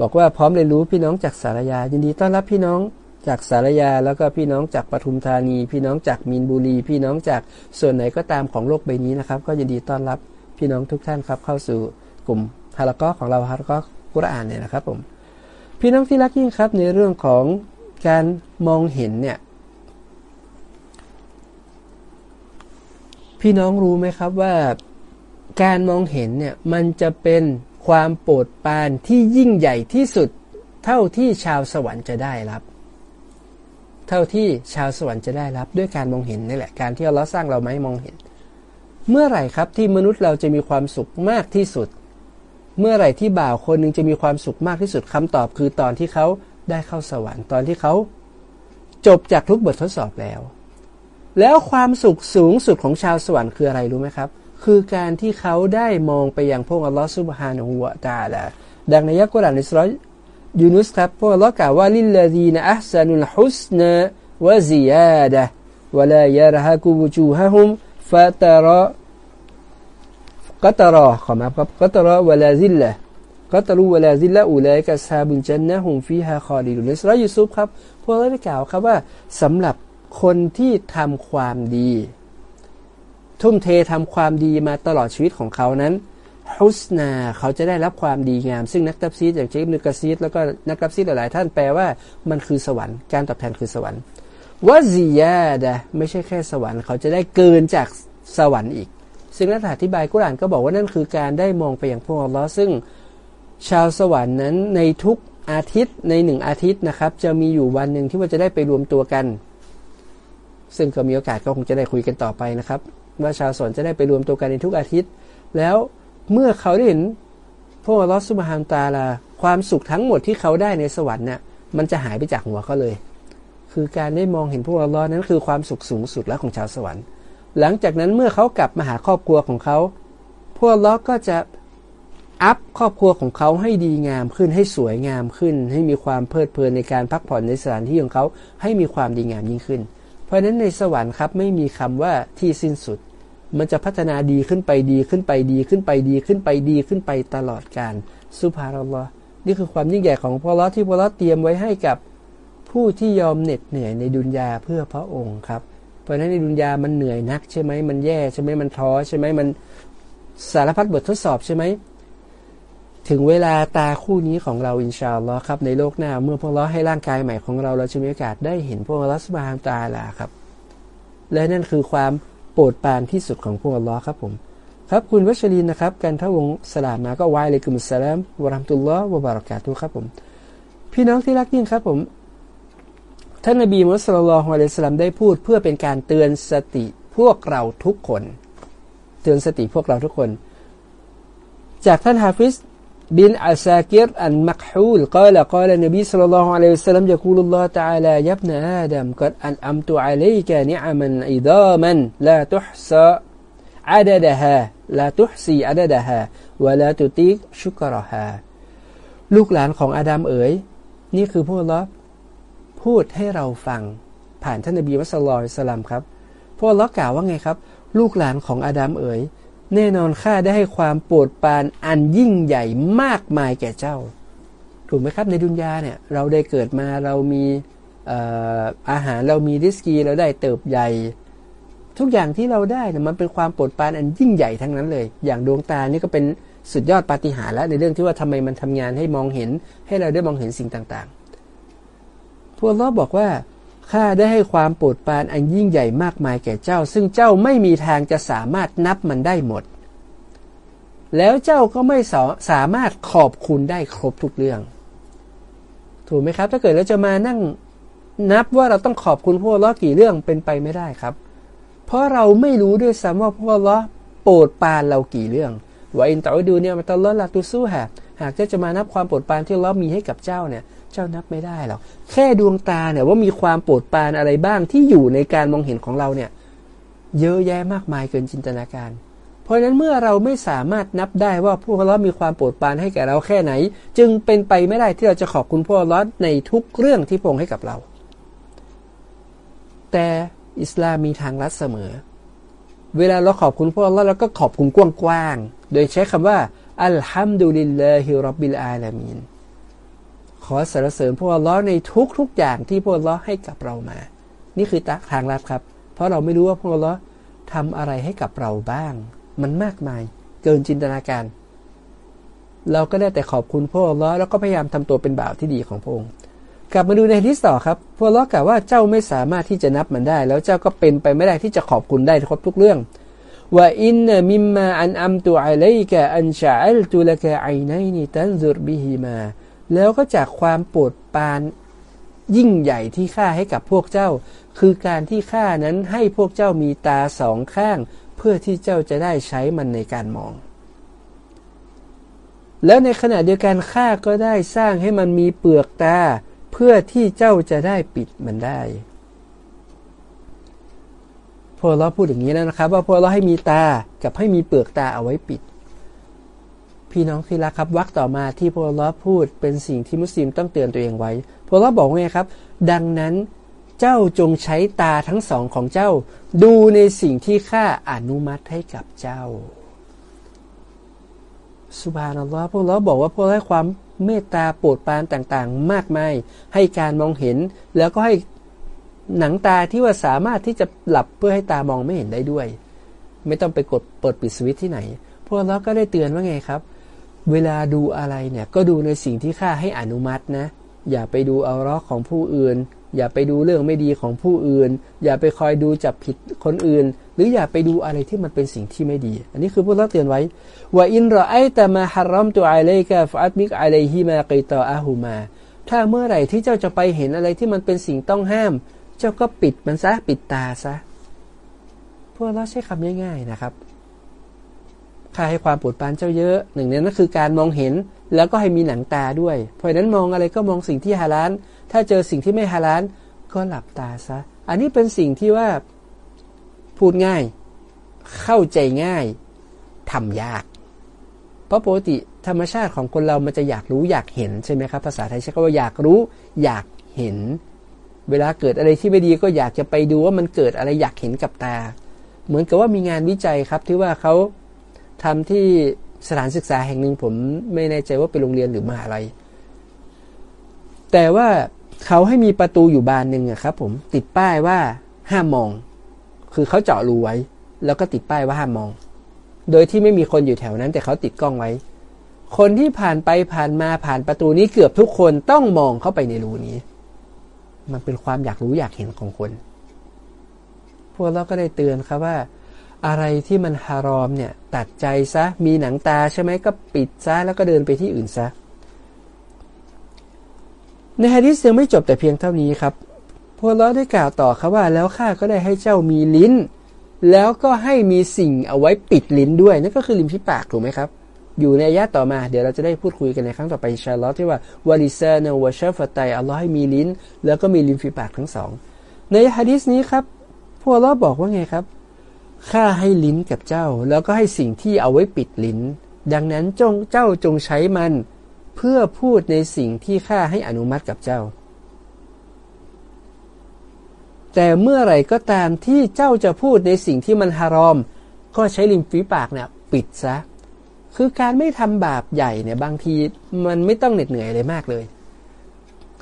บอกว่าพร้อมเรียนรู้พี่น้องจากสารยา ยินดีต้อนรับพี่น้องจากสารยา แล้วก็พี่น้องจากปทุมธานี พี่น้องจากมีนบุรี พี่น้องจากส่วนไหนก็ตามของโลกใบนี้นะครับ ก็ยินดีต้อนรับพี่น้องทุกท่านครับเข้าสู่กลุ่มฮาร์กอของเราฮาร์กอ กุรอานเนี่ยนะครับผมพี่น้องที่รักยิ่งครับในเรื่องของการมองเห็นเนี่ยพี่น้องรู้ไหมครับว่าการมองเห็นเนี่ยมันจะเป็นความโปรดปรานที่ยิ่งใหญ่ที่สุด เท่าที่ชาวสวรรค์จะได้รับ เท่าที่ชาวสวรรค์จะได้รับ ด้วยการมองเห็นนี่แหละการที่เราสร้างเราไม่มองเห็น เมื่อไหร่ครับที่มนุษย์เราจะมีความสุขมากที่สุด เมื่อไหร่ที่บ่าวคนหนึ่งจะมีความสุขมากที่สุดคำตอบคือตอนที่เขาได้เข้าสวรรค์ตอนที่เขาจบจากทุกบททดสอบแล้ว แล้วความสุขสูงสุดของชาวสวรรค์คืออะไรรู้ไหมครับ คือการที่เขาได้มองไปยังพวกอัลลอฮฺซุบฮานะฮูวะตาละดังในยักกุรานอิสรยูนุสครับพวกอัลลอฮ์กล่าวว่าลิลลาดีนอัพซานุลฮุสนวะซียาดะวะลายรฮะกุบูจูฮะฮุมฟะตาระ กัตรอขอมาครับกัตรอเวลาซิลละกัตรูวลาซิลละอุลัยกัสฮาบุลจันนะฮุมฟีฮาคอลิดุนิสรายูซุฟครับพวกเราได้กล่าวครับว่าสำหรับคนที่ทำความดี ทุ่มเททำความดีมาตลอดชีวิตของเขานั้นฮุสนาเขาจะได้รับความดีงาม ซึ่งนักตับซีดอย่างเชคนึกซีดแล้วก็นักตับซีดหลาย ๆ ท่านแปลว่ามันคือสวรรค์การตอบแทนคือสวรรค์วาซียาดะไม่ใช่แค่สวรรค์ เขาจะได้เกินจากสวรรค์อีก ซึ่งนักอธิบายกุรานก็บอกว่านั่นคือการได้มองไปอย่างพวกอัลลอฮ์ซึ่งชาวสวรรค์นั้นในทุกอาทิตย์ในหนึ่งอาทิตย์นะครับ จะมีอยู่วันหนึ่งที่ว่าจะได้ไปรวมตัวกัน ซึ่งก็มีโอกาสก็คงจะได้คุยกันต่อไปนะครับ ว่าชาวสวนจะได้ไปรวมตัวกันในทุกอาทิตย์ แล้วเมื่อเขาได้เห็นพวกลอสุบฮามตาลาความสุขทั้งหมดที่เขาได้ในสวรรค์เนี่ยมันจะหายไปจากหัวเขาเลย คือการได้มองเห็นพวกลอนั้นคือความสุขสูงสุดแล้วของชาวสวรรค์ หลังจากนั้นเมื่อเขากลับมาหาครอบครัวของเขา พวกลอก็จะอัพครอบครัวของเขาให้ดีงามขึ้นให้สวยงามขึ้น ให้มีความเพลิดเพลินในการพักผ่อนในสถานที่ของเขาให้มีความดีงามยิ่งขึ้น เพราะฉะนั้นในสวรรค์ครับไม่มีคำว่าที่สิ้นสุด มันจะพัฒนาดีขึ้นไปดีขึ้นไปดีขึ้นไปดีขึ้นไปดีขึ้นไปตลอดการสุภารัลลอฮ์นี่คือความยิ่งใหญ่ของพระลอที่พระลอเตรียมไว้ให้กับผู้ที่ยอมเหน็ดเหนื่อยในดุนยาเพื่อพระองค์ครับ ราะฉะนั้นในดุนยามันเหนื่อยนักใช่ไหมมันแย่ใช่ไหมมันท้อใช่ไหมมันสารพัดบททดสอบใช่ไหมถึงเวลาตาคู่นี้ของเราอินชาอัลลอฮ์ครับในโลกหน้า เมื่อพวกเราให้ร่างกายใหม่ของเราเราจะมีโอกาสได้เห็นพวกเราสบายตาลาครับ และนั่นคือความโปรดปรานที่สุดของพวกอัลลอฮ์ครับผม ครับคุณวัชรินนะครับการทวงสลามมาก็วายเลยกุมุสลามวะรัมตุลลอฮ์วะบารักาตุครับผม พี่น้องที่รักยิ่งครับผม ท่านนบีมุสลิมฮะลัยสลามได้พูดเพื่อเป็นการเตือนสติพวกเราทุกคน เตือนสติพวกเราทุกคน จากท่านฮาฟิส بن عساكر المكحول قال قال النبي صلى الله عليه وسلم يقول الله تعالى يا ابن آدم قد أنعمت عليك نعما عظاما لا تحصى عددها لا تحصي عددها ولا تطيق شكرها ลูกหลานของอาดัมเอ๋ยนี่คือพวกเรา พูดให้เราฟัง ผ่านท่านนบีมุสลิมสลามครับพวกเรากล่าวว่าไงครับ ลูกหลานของอาดัมเอ๋ยแน่นอนข้าได้ให้ความโปรดปรานอันยิ่งใหญ่มากมายแก่เจ้า ถูกไหมครับในดุนยาเนี่ยเราได้เกิดมาเรามีอาหารเรามีริสกีเราได้เติบใหญ่ทุกอย่างที่เราได้เนี่ยมันเป็นความโปรดปรานอันยิ่งใหญ่ทั้งนั้นเลย อย่างดวงตานี่ก็เป็นสุดยอดปาฏิหาริย์แล้วในเรื่องที่ว่าทำไมมันทำงานให้มองเห็น ให้เราได้มองเห็นสิ่งต่าง พวกเราบอกว่าข้าได้ให้ความโปรดปรานอันยิ่งใหญ่มากมายแก่เจ้า ซึ่งเจ้าไม่มีทางจะสามารถนับมันได้หมด แล้วเจ้าก็ไม่สามารถขอบคุณได้ครบทุกเรื่อง ถูกไหมครับ ถ้าเกิดเราจะมานั่งนับว่าเราต้องขอบคุณพวกล้อกี่เรื่องเป็นไปไม่ได้ครับ เพราะเราไม่รู้ด้วยซ้ำว่าพวกล้อโปรดปรานเรากี่เรื่องว่าอินต่อดูเนี่ยมันตลอดละตุสู้หากหากจะมานับความโปรดปรานที่ล้อมีให้กับเจ้าเนี่ย จ้านับไม่ได้หรอกแค่ดวงตาเนี่ยว่ามีความโปรดปานอะไรบ้างที่อยู่ในการมองเห็นของเราเนี่ย เยอะแยะมากมายเกินจินตนาการ เพราะฉะนั้นเมื่อเราไม่สามารถนับได้ว่าพวกเรามีความโปรดปานให้แก่เราแค่ไหน จึงเป็นไปไม่ได้ที่เราจะขอบคุณพวกเราในทุกเรื่องที่พงให้กับเรา แต่อิสลามมีทางลัดเสมอ เวลาเราขอบคุณพวกเราเราก็ขอบคุณกว้างๆโดยใช้คำว่าอัลฮัมดุลิลลาฮิรับบิลอาลามีน ขอสรรเสริญพวกเราในทุกทุกอย่างที่พวกเราให้กับเรามา นี่คือทางลัดครับ เพราะเราไม่รู้ว่าพวกเราทำอะไรให้กับเราบ้าง มันมากมายเกินจินตนาการ เราก็ได้แต่ขอบคุณพวกเราแล้วก็พยายามทำตัวเป็นบ่าวที่ดีของพระองค์กลับมาดูในที่ต่อครับพวกเรากล่าวว่าเจ้าไม่สามารถที่จะนับมันได้ แล้วเจ้าก็เป็นไปไม่ได้ที่จะขอบคุณได้ครบทุกเรื่องว่าอินนมิมมาอันอัมตุอัลัยกะอันชาอัลตุลกะไอไนนิตันซุรบิฮิมา แล้วก็จากความโปรดปานยิ่งใหญ่ที่ข้าให้กับพวกเจ้า คือการที่ข้านั้นให้พวกเจ้ามีตาสองข้าง เพื่อที่เจ้าจะได้ใช้มันในการมอง แล้วในขณะเดียวกันข้าก็ได้สร้างให้มันมีเปลือกตา เพื่อที่เจ้าจะได้ปิดมันได้พวกเราพูดอย่างนี้แล้วนะครับ ว่าพวกเราให้มีตากับให้มีเปลือกตาเอาไว้ปิด พี่น้องที่รักครับวักต่อมาที่พวกเราพูดเป็นสิ่งที่มุสลิมต้องเตือนตัวเองไว้พวกเราบอกว่าไงครับ ดังนั้นเจ้าจงใช้ตาทั้งสองของเจ้า ดูในสิ่งที่ข้าอนุมัติให้กับเจ้าสุบานัลลอฮ์พวกเราบอกว่าพวกเราให้ความเมตตาโปรดปรานต่างๆ มากมายให้การมองเห็น แล้วก็ให้หนังตาที่ว่าสามารถที่จะหลับเพื่อให้ตามองไม่เห็นได้ด้วย ไม่ต้องไปกดเปิดปิดสวิตที่ไหน พวกเราก็ได้เตือนว่าไงครับ เวลาดูอะไรเนี่ยก็ดูในสิ่งที่ข้าให้อนุมัตินะ อย่าไปดูเอารอของผู้อื่น อย่าไปดูเรื่องไม่ดีของผู้อื่น อย่าไปคอยดูจับผิดคนอื่น หรืออย่าไปดูอะไรที่มันเป็นสิ่งที่ไม่ดี อันนี้คือพวกเราเตือนไว้ว่าอินรอไอตามาฮารอมตัวไอเลกะฟอัตมิกไอเลฮิมาไกตออาหูมา ถ้าเมื่อไหร่ที่เจ้าจะไปเห็นอะไรที่มันเป็นสิ่งต้องห้าม เจ้าก็ปิดมันซะปิดตาซะพวกอัลลอฮ์ใช้คำง่ายๆนะครับ ข้าให้ความปวดปานเจ้าเยอะ หนึ่งในนั้นคือการมองเห็นแล้วก็ให้มีหนังตาด้วย เพราะนั้นมองอะไรก็มองสิ่งที่ฮาลาน ถ้าเจอสิ่งที่ไม่ฮาลานก็หลับตาซะ อันนี้เป็นสิ่งที่ว่าพูดง่าย เข้าใจง่ายทำยาก เพราะปกติธรรมชาติของคนเรามันจะอยากรู้อยากเห็นใช่ไหมครับ ภาษาไทยใช้คำว่าอยากรู้อยากเห็น เวลาเกิดอะไรที่ไม่ดีก็อยากจะไปดูว่ามันเกิดอะไรอยากเห็นกับตา เหมือนกับว่ามีงานวิจัยครับที่ว่าเขา ทำที่สถานศึกษาแห่งหนึ่งผมไม่แน่ใจว่าเป็นโรงเรียนหรือมหาลัย แต่ว่าเขาให้มีประตูอยู่บานหนึ่งครับ ผมติดป้ายว่าห้ามมอง คือเขาเจาะรูไว้ แล้วก็ติดป้ายว่าห้ามมอง โดยที่ไม่มีคนอยู่แถวนั้น แต่เขาติดกล้องไว้ คนที่ผ่านไปผ่านมาผ่านประตูนี้เกือบทุกคนต้องมองเข้าไปในรูนี้ มันเป็นความอยากรู้อยากเห็นของคน พวกเราก็ได้เตือนครับว่า อะไรที่มันฮารอมเนี่ยตัดใจซะ มีหนังตาใช่ไหมก็ปิดซะแล้วก็เดินไปที่อื่นซะ ในฮะดิษยังไม่จบแต่เพียงเท่านี้ครับพวกเราได้กล่าวต่อครับว่าแล้วข้าก็ได้ให้เจ้ามีลิ้น แล้วก็ให้มีสิ่งเอาไว้ปิดลิ้นด้วยนั่นก็คือริมที่ปากถูกไหมครับ อยู่ในอายะต่อมาเดี๋ยวเราจะได้พูดคุยกันในครั้งต่อไปชาลอตที่ว่าวาลิซานวะชาฟตัยอัลลอฮ์ให้มีลิ้น แล้วก็มีลิ้นฝีปากทั้งสอง ในฮะดิษนี้ครับพวกเราบอกว่าไงครับ ข้าให้ลิ้นกับเจ้า แล้วก็ให้สิ่งที่เอาไว้ปิดลิ้น ดังนั้นจงเจ้าจงใช้มัน เพื่อพูดในสิ่งที่ข้าให้อนุมัติกับเจ้า แต่เมื่อไหร่ก็ตามที่เจ้าจะพูดในสิ่งที่มันฮารอม ก็ใช้ลิ้นฝีปากเนี่ยปิดซะ คือการไม่ทำบาปใหญ่เนี่ยบางทีมันไม่ต้องเหน็ดเหนื่อยอะไรมากเลย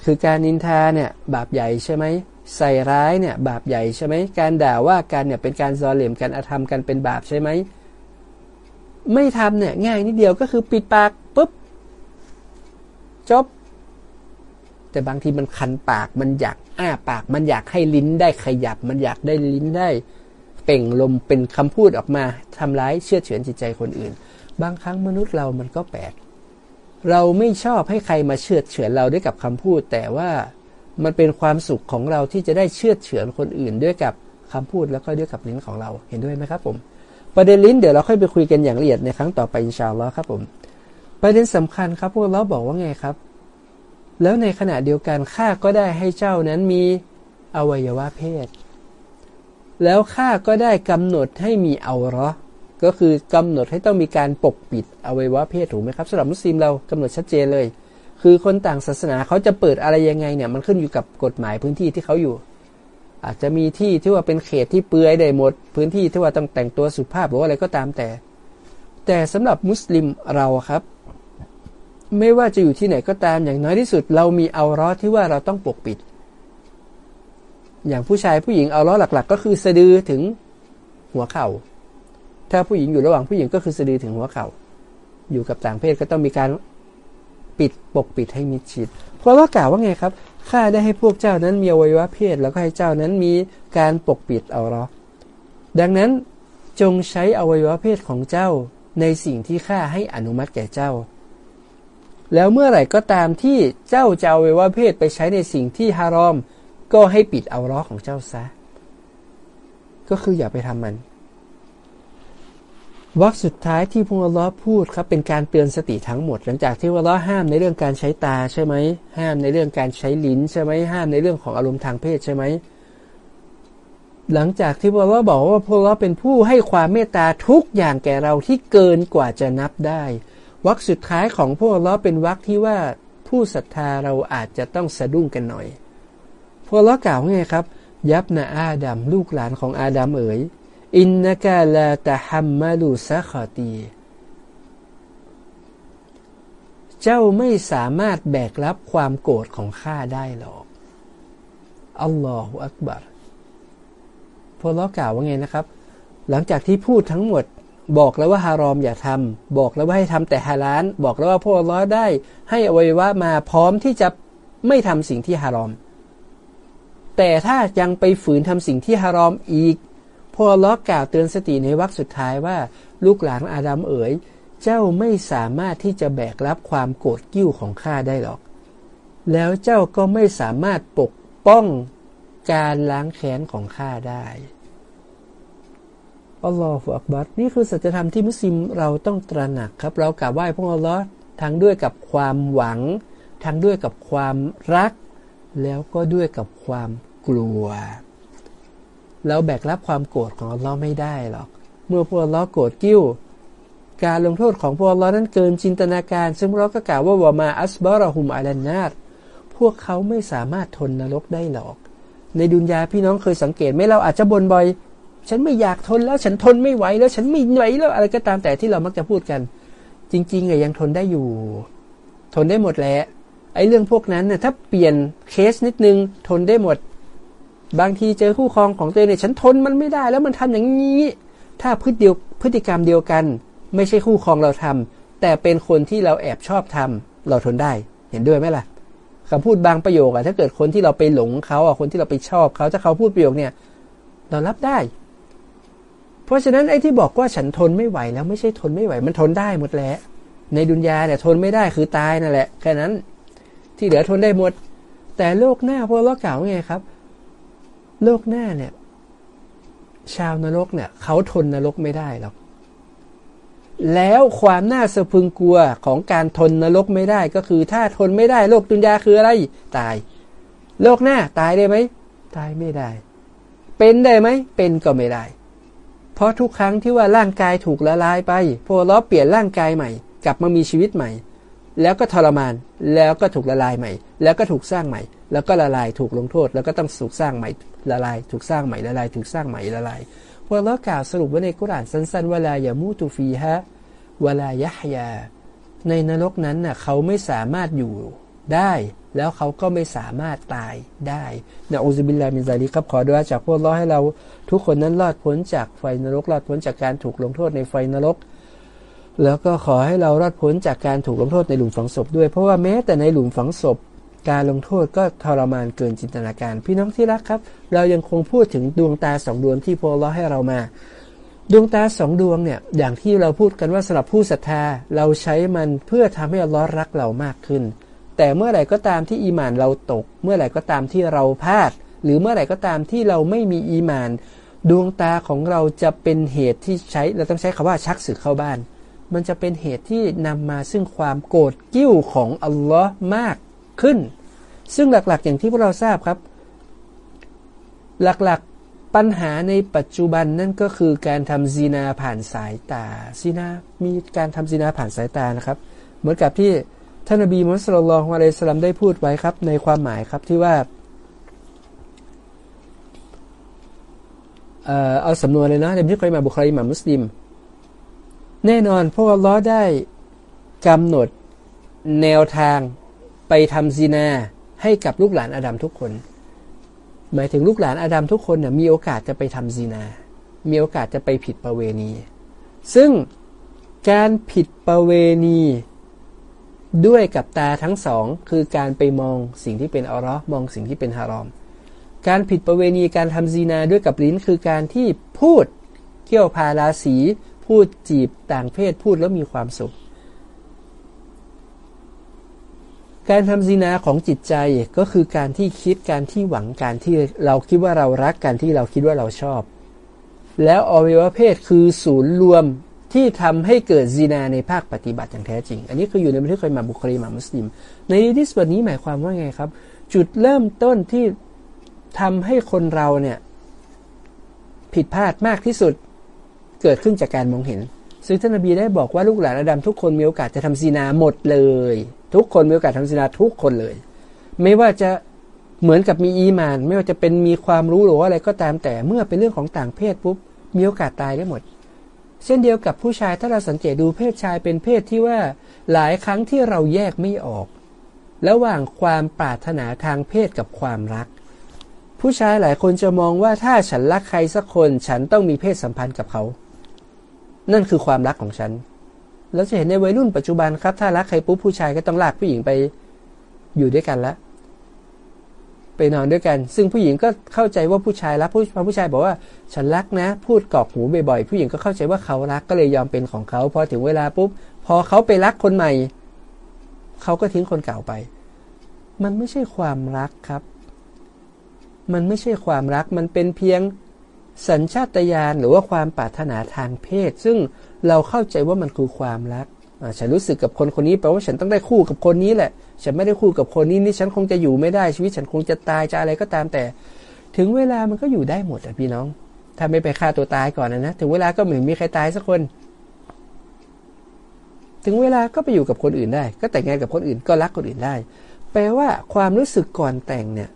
คือการนินทาเนี่ยบาปใหญ่ใช่ไหม ใส่ร้ายเนี่ยบาปใหญ่ใช่ไหมการด่าว่ากันเนี่ยเป็นการซอเหลี่ยมกันอาธรรมกันเป็นบาปใช่ไหมไม่ทำเนี่ยง่ายนิดเดียวก็คือปิดปากปุ๊บจบ แต่บางทีมันคันปากมันอยากอ้าปาก มันอยากให้ลิ้นได้ขยับ มันอยากได้ลิ้นได้เป่งลมเป็นคำพูดออกมาทำร้ายเชื่อเฉือนจิตใจคนอื่น บางครั้งมนุษย์เรามันก็แปลกเราไม่ชอบให้ใครมาเชื่อเฉือนเราด้วยกับคำพูด แต่ว่า มันเป็นความสุขของเราที่จะได้เชื่อเฉือนคนอื่นด้วยกับคำพูดแล้วก็ด้วยกับลิ้นของเราเห็นด้วยไหมครับผม ประเด็นลิ้นเดี๋ยวเราค่อยไปคุยกันอย่างละเอียดในครั้งต่อไปอินชาอัลลอฮ์ครับผม ประเด็นสำคัญครับพวกเราบอกว่าไงครับ แล้วในขณะเดียวกันข้าก็ได้ให้เจ้านั้นมีอวัยวะเพศ แล้วข้าก็ได้กำหนดให้มีเอารอก็คือกำหนดให้ต้องมีการปกปิดอวัยวะเพศถูกไหมครับสำหรับมุสลิมเรากำหนดชัดเจนเลย คือคนต่างศาสนาเขาจะเปิดอะไรยังไงเนี่ยมันขึ้นอยู่กับกฎหมายพื้นที่ที่เขาอยู่ อาจจะมีที่ที่ว่าเป็นเขตที่เปื้อยได้หมด พื้นที่ที่ว่าต้องแต่งตัวสุภาพหรือว่าอะไรก็ตามแต่ แต่สำหรับมุสลิมเราครับ ไม่ว่าจะอยู่ที่ไหนก็ตามอย่างน้อยที่สุด เรามีเอารอที่ว่าเราต้องปกปิด อย่างผู้ชายผู้หญิงเอาล้อหลัก ๆ ก็คือสะดือถึงหัวเข่า ถ้าผู้หญิงอยู่ระหว่างผู้หญิงก็คือสะดือถึงหัวเขา่า อยู่กับต่างเพศก็ต้องมีการ ปิดปกปิดให้มิดชิด เพราะว่ากล่าวว่าไงครับข้าได้ให้พวกเจ้านั้นมีอวัยวะเพศ แล้วก็ให้เจ้านั้นมีการปกปิดเอาหรอดังนั้นจงใช้อวัยวะเพศของเจ้าในสิ่งที่ข้าให้อนุมัติแก่เจ้า แล้วเมื่อไหร่ก็ตามที่เจ้าจะเอวัยวะเพศไปใช้ในสิ่งที่ฮารอม ก็ให้ปิดเอาล้อของเจ้าซะ ก็คืออย่าไปทำมัน วรรคสุดท้ายที่พระลอพูดครับเป็นการเตือนสติทั้งหมด หลังจากที่พระลอห้ามในเรื่องการใช้ตาใช่ไหมห้ามในเรื่องการใช้ลิ้นใช่ไหมห้ามในเรื่องของอารมณ์ทางเพศใช่ไหมหลังจากที่พระลอบอกว่าพระลอเป็นผู้ให้ความเมตตาทุกอย่างแก่เราที่เกินกว่าจะนับได้วรรคสุดท้ายของพระลอเป็นวรรคที่ว่าผู้ศรัทธาเราอาจจะต้องสะดุ้งกันหน่อยพระลอกล่าวไงครับ ยับนาอาดัมลูกหลานของอาดัมเอ๋ย อินนักลาตะฮัมมาลูซะขอตี เจ้าไม่สามารถแบกรับความโกรธของข้าได้หรอก อัลลอฮฺอักบัรพอล้อกล่าวว่าไงนะครับ หลังจากที่พูดทั้งหมด บอกแล้วว่าฮารอมอย่าทำบอกแล้วว่าให้ทำแต่ฮาลาน บอกแล้วว่าพวกล้อได้ ให้อวัยวะมาพร้อมที่จะไม่ทำสิ่งที่ฮารอมแต่ถ้ายังไปฝืนทำสิ่งที่ฮารอมอีก พอล็อกกล่าวเตือนสติในวรรคสุดท้ายว่า ลูกหลานอาดัมเอ๋ย เจ้าไม่สามารถที่จะแบกรับความโกรธกิ้วของข้าได้หรอก แล้วเจ้าก็ไม่สามารถปกป้องการล้างแค้นของข้าได้อัลลอฮฺอักบัรนี่คือสัจธรรมที่มุสลิมเราต้องตระหนักครับ เรากราบไหว้พระอัลลอฮ์ทั้งด้วยกับความหวัง ทั้งด้วยกับความรัก แล้วก็ด้วยกับความกลัว เราแบกรับความโกรธของอัลลอฮ์ไม่ได้หรอก เมื่อพวกอัลลอฮ์โกรธกิ้ว การลงโทษของพวกอัลลอฮ์นั้นเกินจินตนาการ ซึ่งเราก็กล่าวว่าวามาอัสบาระฮุมอัลนาดพวกเขาไม่สามารถทนนรกได้หรอก ในดุนยาพี่น้องเคยสังเกตไหมเราอาจจะบ่นบ่อย ฉันไม่อยากทนแล้วฉันทนไม่ไหวแล้วฉันไม่ไหวแล้วอะไรก็ตามแต่ที่เรามักจะพูดกัน จริงๆอะยังทนได้อยู่ ทนได้หมดแหละไอ้เรื่องพวกนั้นน่ะถ้าเปลี่ยนเคสนิดนึงทนได้หมด บางทีเจอคู่ครองของตัวเองเนี่ยฉันทนมันไม่ได้ แล้วมันทำอย่างนี้ ถ้าพฤติเดียวพฤติกรรมเดียวกัน ไม่ใช่คู่ครองเราทำแต่เป็นคนที่เราแอบชอบทำเราทนได้ เห็นด้วยไหมล่ะคำพูดบางประโยคอะถ้าเกิดคนที่เราไปหลงเขาอะคนที่เราไปชอบเขาถ้าเขาพูดประโยคเนี่ย เรารับได้ เพราะฉะนั้นไอ้ที่บอกว่าฉันทนไม่ไหวแล้วไม่ใช่ทนไม่ไหว มันทนได้หมดแล้วในดุนยาเนี่ยทนไม่ได้คือตายนั่นแหละแค่นั้น ที่เหลือทนได้หมด แต่โลกหน้าพวกเรากล่าไงครับ โลกหน้าเนี่ย ชาวนรกเนี่ย เขาทนนรกไม่ได้หรอก แล้วความน่าสะพึงกลัวของการทนนรกไม่ได้ก็คือ ถ้าทนไม่ได้โลกดุนยาคืออะไร ตาย โลกหน้าตายได้ไหมตายไม่ได้ เป็นได้ไหมเป็นก็ไม่ได้ เพราะทุกครั้งที่ว่าร่างกายถูกละลายไปพอล้อเปลี่ยนร่างกายใหม่ กลับมามีชีวิตใหม่ แล้วก็ทรมานแล้วก็ถูกละลายใหม่ แล้วก็ถูกสร้างใหม่ แล้วก็ละลายถูกลงโทษ แล้วก็ต้องถูกสร้างใหม่ละลาย ถูกสร้างใหม่ละลายถูกสร้างใหม่ละลายพวกเรากล่าวสรุปไว้ในกุรานสั้นๆเวลาอย่ามูตุฟีฮะเวลายะฮยา ในนรกนั้นน่ะเขาไม่สามารถอยู่ได้ แล้วเขาก็ไม่สามารถตายได้นะอูซบิลลามินซาลีครับขอด้วยจากพวกเราให้เราทุกคนนั้นรอดพ้นจากไฟนรกรอดพ้นจากการถูกลงโทษในไฟนรก แล้วก็ขอให้เรารอดพ้นจากการถูกลงโทษในหลุมฝังศพด้วย เพราะว่าแม้แต่ในหลุมฝังศพ การลงโทษก็ทรมานเกินจินตนาการ พี่น้องที่รักครับ เรายังคงพูดถึงดวงตาสองดวงที่พอเราให้เรามา ดวงตาสองดวงเนี่ยอย่างที่เราพูดกันว่าสำหรับผู้ศรัทธาเราใช้มันเพื่อทำให้อัลลอฮ์รักเรามากขึ้น แต่เมื่อไหร่ก็ตามที่อีมานเราตก เมื่อไหร่ก็ตามที่เราพลาด หรือเมื่อไหร่ก็ตามที่เราไม่มีอีมาน ดวงตาของเราจะเป็นเหตุที่ใช้เราต้องใช้คำว่าชักศึกเข้าบ้าน มันจะเป็นเหตุที่นำมาซึ่งความโกรธกิ้วของอัลลอฮ์มากขึ้น ซึ่งหลักๆ อย่างที่พวกเราทราบครับ หลักๆปัญหาในปัจจุบันนั่นก็คือการทำซีนาผ่านสายตาซีนามีการทำซีนาผ่านสายตานะครับ เหมือนกับที่ท่านนบีมุสลิมอะลัยสลัมได้พูดไว้ครับ ในความหมายครับที่ว่าเอาสำนวนเลยนะในที่เคยมาบุคลีมามุสลิม แน่นอนพวกอัลลอฮ์ได้กำหนดแนวทางไปทำซีนาให้กับลูกหลานอาดัมทุกคน หมายถึงลูกหลานอาดัมทุกคนเนี่ยมีโอกาสจะไปทำซีนา มีโอกาสจะไปผิดประเวณี ซึ่งการผิดประเวณีด้วยกับตาทั้งสอง คือการไปมองสิ่งที่เป็นอรอมองสิ่งที่เป็นฮารอม การผิดประเวณีการทำซีนาด้วยกับลิ้นคือการที่พูดเกี่ยวพาราสี พูดจีบต่างเพศพูดแล้วมีความสุข การทำซีนาของจิตใจก็คือการที่คิดการที่หวังการที่เราคิดว่าเรารักการที่เราคิดว่าเราชอบ แล้วอวัยวะเพศคือศูนย์รวมที่ทำให้เกิดซีนาในภาคปฏิบัติอย่างแท้จริง อันนี้คืออยู่ในบันทึกเคยมาบุคลีมามุสลิม ในดิสบทนี้หมายความว่าไงครับ จุดเริ่มต้นที่ทำให้คนเราเนี่ย ผิดพลาดมากที่สุด เกิดขึ้นจากการมองเห็น ซึ่งท่านนบีได้บอกว่าลูกหลานอาดัมทุกคนมีโอกาสจะทำซีนาหมดเลย ทุกคนมีโอกาสทำซินาทุกคนเลย ไม่ว่าจะเหมือนกับมีอีมาน ไม่ว่าจะเป็นมีความรู้หรือว่าอะไรก็ตามแต่เมื่อเป็นเรื่องของต่างเพศปุ๊บมีโอกาสตายได้หมด เช่นเดียวกับผู้ชายถ้าเราสังเกตดูเพศชายเป็นเพศที่ว่าหลายครั้งที่เราแยกไม่ออก ระหว่างความปรารถนาทางเพศกับความรัก ผู้ชายหลายคนจะมองว่าถ้าฉันรักใครสักคนฉันต้องมีเพศสัมพันธ์กับเขา นั่นคือความรักของฉันเราจะเห็นในวัยรุ่นปัจจุบันครับ ถ้ารักใครปุ๊บผู้ชายก็ต้องลากผู้หญิงไปอยู่ด้วยกันละ ไปนอนด้วยกัน ซึ่งผู้หญิงก็เข้าใจว่าผู้ชายรักผู้ผู้ชายบอกว่า ฉันรักนะ พูดกอกหูบ่อยๆผู้หญิงก็เข้าใจว่าเขารักก็เลยยอมเป็นของเขาพอถึงเวลาปุ๊บพอเขาไปรักคนใหม่ เขาก็ทิ้งคนเก่าไป มันไม่ใช่ความรักครับ มันไม่ใช่ความรักมันเป็นเพียง สัญชาตญาณหรือว่าความปรารถนาทางเพศ ซึ่งเราเข้าใจว่ามันคือความรักฉันรู้สึกกับคนคนนี้แปลว่าฉันต้องได้คู่กับคนนี้แหละ ฉันไม่ได้คู่กับคนนี้นี่ฉันคงจะอยู่ไม่ได้ชีวิตฉันคงจะตายจะอะไรก็ตามแต่ ถึงเวลามันก็อยู่ได้หมดอะพี่น้องถ้าไม่ไปฆ่าตัวตายก่อนนะนะถึงเวลาก็เหมือนมีใครตายสักคน ถึงเวลาก็ไปอยู่กับคนอื่นได้ ก็แต่งงานกับคนอื่นก็รักคนอื่นได้ แปลว่าความรู้สึกก่อนแต่งเนี่ย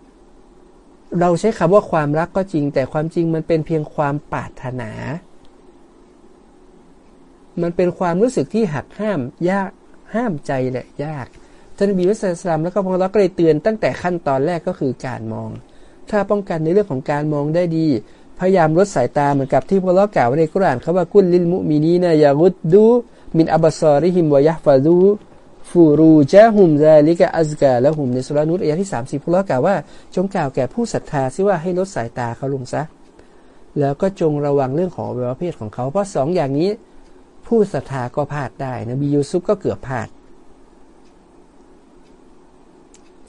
เราใช้คำว่าความรักก็จริง แต่ความจริงมันเป็นเพียงความปรารถนา มันเป็นความรู้สึกที่หักห้ามยากห้ามใจแหละยากท่านบีมุสลิมแล้วก็พงศ์ก็เลยเตือนตั้งแต่ขั้นตอนแรกก็คือการมอง ถ้าป้องกันในเรื่องของการมองได้ดี พยายามลดสายตาเหมือนกับที่พวกเรากล่าวในกุรานเขาว่ากุลลิลมุมีนีนะยารุดดูมินอับซอริฮิมวายะฟาดู ฟูรูจาฮุมซาลิกะอัซกาและหุมในสุรานุตอายะที่สามสิบพวกเรากล่าวว่า จงกล่าวแก่ผู้ศรัทธาซิว่าให้ลดสายตาเขาลงซะ แล้วก็จงระวังเรื่องของอวัยวะเพศของเขาเพราะสองอย่างนี้ ผู้ศรัทธาก็พลาดได้นบียูซุฟก็เกือบพลาด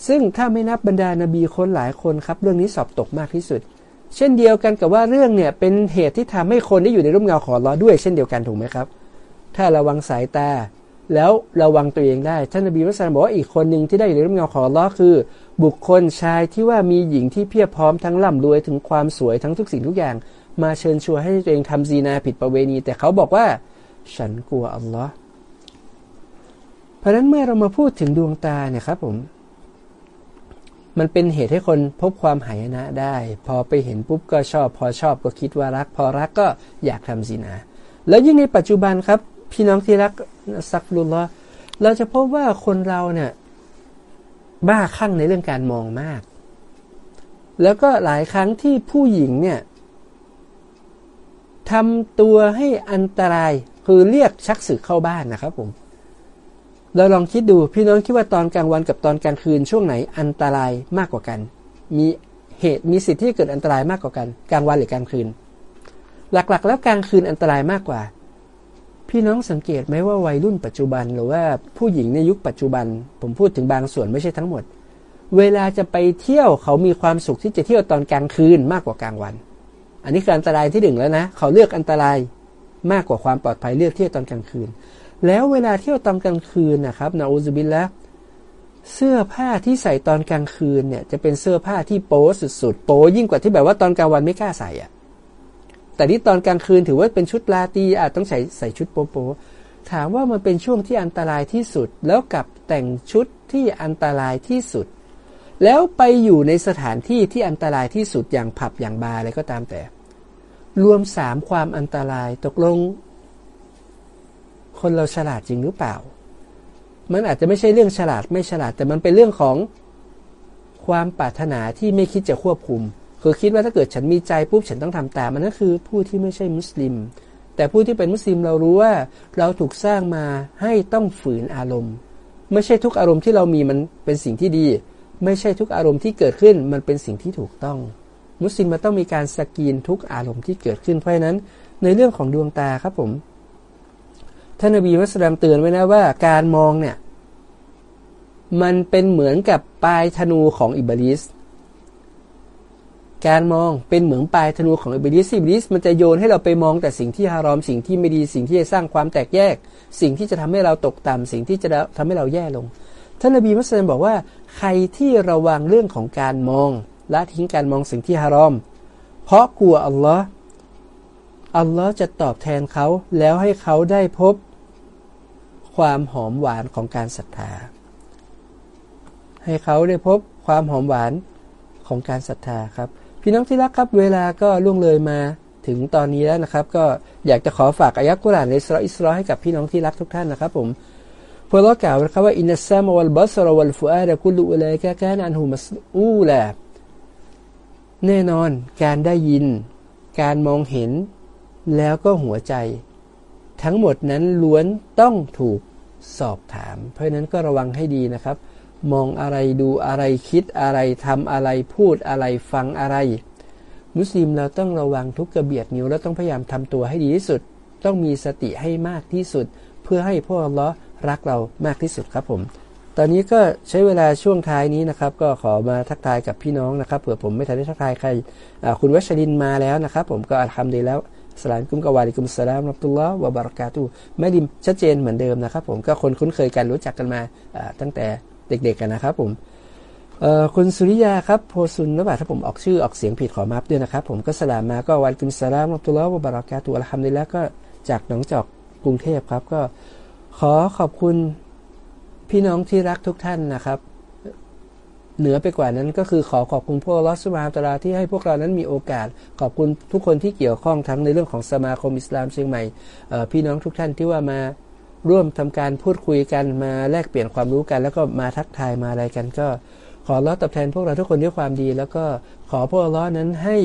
ซึ่งถ้าไม่นับบรรดานาบีคนหลายคนครับ เรื่องนี้สอบตกมากที่สุด เช่นเดียวกันกับว่าเรื่องเนี่ยเป็นเหตุที่ทำให้คนได้อยู่ในร่มเงาของลอด้วย เช่นเดียวกันถูกไหมครับ ถ้าระวังสายตา แล้วระวังตัวเองได้ ท่านนบีมุสลิมบอกว่าอีกคนหนึ่งที่ได้อยู่ในร่มเงาของลอคือ บุคคลชายที่ว่ามีหญิงที่เพียบพร้อมทั้งร่ำรวยถึงความสวยทั้งทุกสิ่งทุกอย่าง มาเชิญชวนให้ตัวเองทำซีนาผิดประเวณี แต่เขาบอกว่า ฉันกลัวอัลลอฮ์เพราะนั้นเมื่อเรามาพูดถึงดวงตาเนี่ยครับผมมันเป็นเหตุให้คนพบความหายนะได้ พอไปเห็นปุ๊บก็ชอบ พอชอบก็คิดว่ารัก พอรักก็อยากทำสินะ แล้วยิ่งในปัจจุบันครับ พี่น้องที่รักสักลุลละเราจะพบว่าคนเราเนี่ยบ้าคลั่งในเรื่องการมองมาก แล้วก็หลายครั้งที่ผู้หญิงเนี่ยทำตัวให้อันตรายคือเรียกชักศึกเข้าบ้านนะครับผมเราลองคิดดูพี่น้องคิดว่าตอนกลางวันกับตอนกลางคืนช่วงไหนอันตรายมากกว่ากัน มีเหตุมีสิทธิ์ที่เกิดอันตรายมากกว่ากัน กลางวันหรือกลางคืน หลักๆ แล้วกลางคืนอันตรายมากกว่า พี่น้องสังเกตไหมว่าวัยรุ่นปัจจุบันหรือว่าผู้หญิงในยุคปัจจุบัน ผมพูดถึงบางส่วนไม่ใช่ทั้งหมด เวลาจะไปเที่ยวเขามีความสุขที่จะเที่ยวตอนกลางคืนมากกว่ากลางวัน อันนี้คืออันตรายที่หนึ่งแล้วนะ เขาเลือกอันตรายมากกว่าความปลอดภัยเลือกเที่ยวตอนกลางคืน แล้วเวลาเที่ยวตอนกลางคืนนะครับนาอูซบินแล้วเสื้อผ้าที่ใส่ตอนกลางคืนเนี่ยจะเป็นเสื้อผ้าที่โป๊สุดๆโป๊ยิ่งกว่าที่แบบว่าตอนกลางวันไม่กล้าใส่อะ แต่ที่ตอนกลางคืนถือว่าเป็นชุดลาตีอาจต้องใส่ใส่ชุดโป๊ถามว่ามันเป็นช่วงที่อันตรายที่สุด แล้วกับแต่งชุดที่อันตรายที่สุด แล้วไปอยู่ในสถานที่ที่อันตรายที่สุดอย่างผับอย่างบาร์อะไรก็ตามแต่ รวมสามความอันตรายตกลง คนเราฉลาดจริงหรือเปล่า มันอาจจะไม่ใช่เรื่องฉลาดไม่ฉลาด แต่มันเป็นเรื่องของความปรารถนาที่ไม่คิดจะควบคุม คือคิดว่าถ้าเกิดฉันมีใจปุ๊บฉันต้องทำตามมันนั่นคือผู้ที่ไม่ใช่มุสลิม แต่ผู้ที่เป็นมุสลิมเรารู้ว่าเราถูกสร้างมาให้ต้องฝืนอารมณ์ ไม่ใช่ทุกอารมณ์ที่เรามีมันเป็นสิ่งที่ดี ไม่ใช่ทุกอารมณ์ที่เกิดขึ้นมันเป็นสิ่งที่ถูกต้อง มุสลิมมันต้องมีการสกีนทุกอารมณ์ที่เกิดขึ้นเพราะนั้น ในเรื่องของดวงตาครับผมท่านนบีมุสลิมเตือนไว้นะว่าการมองเนี่ยมันเป็นเหมือนกับปลายธนูของอิบลิส การมองเป็นเหมือนปลายธนูของอิบลิสอิบลิสมันจะโยนให้เราไปมองแต่สิ่งที่ฮารอมสิ่งที่ไม่ดีสิ่งที่จะสร้างความแตกแยก สิ่งที่จะทำให้เราตกต่ำสิ่งที่จะทำให้เราแย่ลงท่านนบีมุสลิมบอกว่า ใครที่ระวังเรื่องของการมองละทิ้งการมองสิ่งที่ฮารอม เพราะกลัวอัลลอฮ์อัลลอฮ์จะตอบแทนเขาแล้วให้เขาได้พบความหอมหวานของการศรัทธา ให้เขาได้พบความหอมหวานของการศรัทธาครับ พี่น้องที่รักครับเวลาก็ล่วงเลยมาถึงตอนนี้แล้วนะครับ ก็อยากจะขอฝากอายะกุรานในสรอิสรอให้กับพี่น้องที่รักทุกท่านนะครับผมพระเรากล่าวนะครับว่าอินัสซามวัลบัสรวัลฟุอาดะกุลุอุลัยกะกานอันหุมัสอูลาแน่นอนการได้ยิน การมองเห็น แล้วก็หัวใจ ทั้งหมดนั้นล้วนต้องถูกสอบถาม เพราะนั้นก็ระวังให้ดีนะครับ มองอะไรดูอะไรคิดอะไรทำอะไรพูดอะไรฟังอะไร มุสลิมเราต้องระวังทุกกระเบียดนิ้วแล้วต้องพยายามทำตัวให้ดีที่สุด ต้องมีสติให้มากที่สุด เพื่อให้พวกเรารักเรามากที่สุดครับผม ตอนนี้ก็ใช้เวลาช่วงท้ายนี้นะครับ ก็ขอมาทักทายกับพี่น้องนะครับเผื่อผมไม่ทันได้ทักทายใครคุณวัชรินมาแล้วนะครับ ผมก็อัลฮัมดีแล้วสลามกุมกวาลิกุมสลามรับตุลลอฮ์วะบารักาตุไม่ดิมชัดเจนเหมือนเดิมนะครับ ผมก็คนคุ้นเคยกันรู้จักกันมาตั้งแต่ เด็กๆกันนะครับผมคุณสุริยาครับโพซุนนะบ่าถ้าผมออกชื่อออกเสียงผิดขอมาบด้วยนะครับ ผมก็สลามมาก็วันกุมสลามอัตุลลอฮ์บารากาตุอัลฮัมดุลิลละก็จากหนองจอกกรุงเทพครับ ก็ขอขอบคุณพี่น้องที่รักทุกท่านนะครับ เหนือไปกว่านั้นก็คือขอขอบคุณพวกลอสมาตราที่ให้พวกเรานั้นมีโอกาส ขอบคุณทุกคนที่เกี่ยวข้องทั้งในเรื่องของสมาคมอิสลามเชียงใหม่พี่น้องทุกท่านที่ว่ามา ร่วมทำการพูดคุยกันมาแลกเปลี่ยนความรู้กัน แล้วก็มาทักทายมาอะไรกัน ก็ขอร้อตอบแทนพวกเราทุกคนด้วยความดี แล้วก็ขอพวกร้อนั้นให้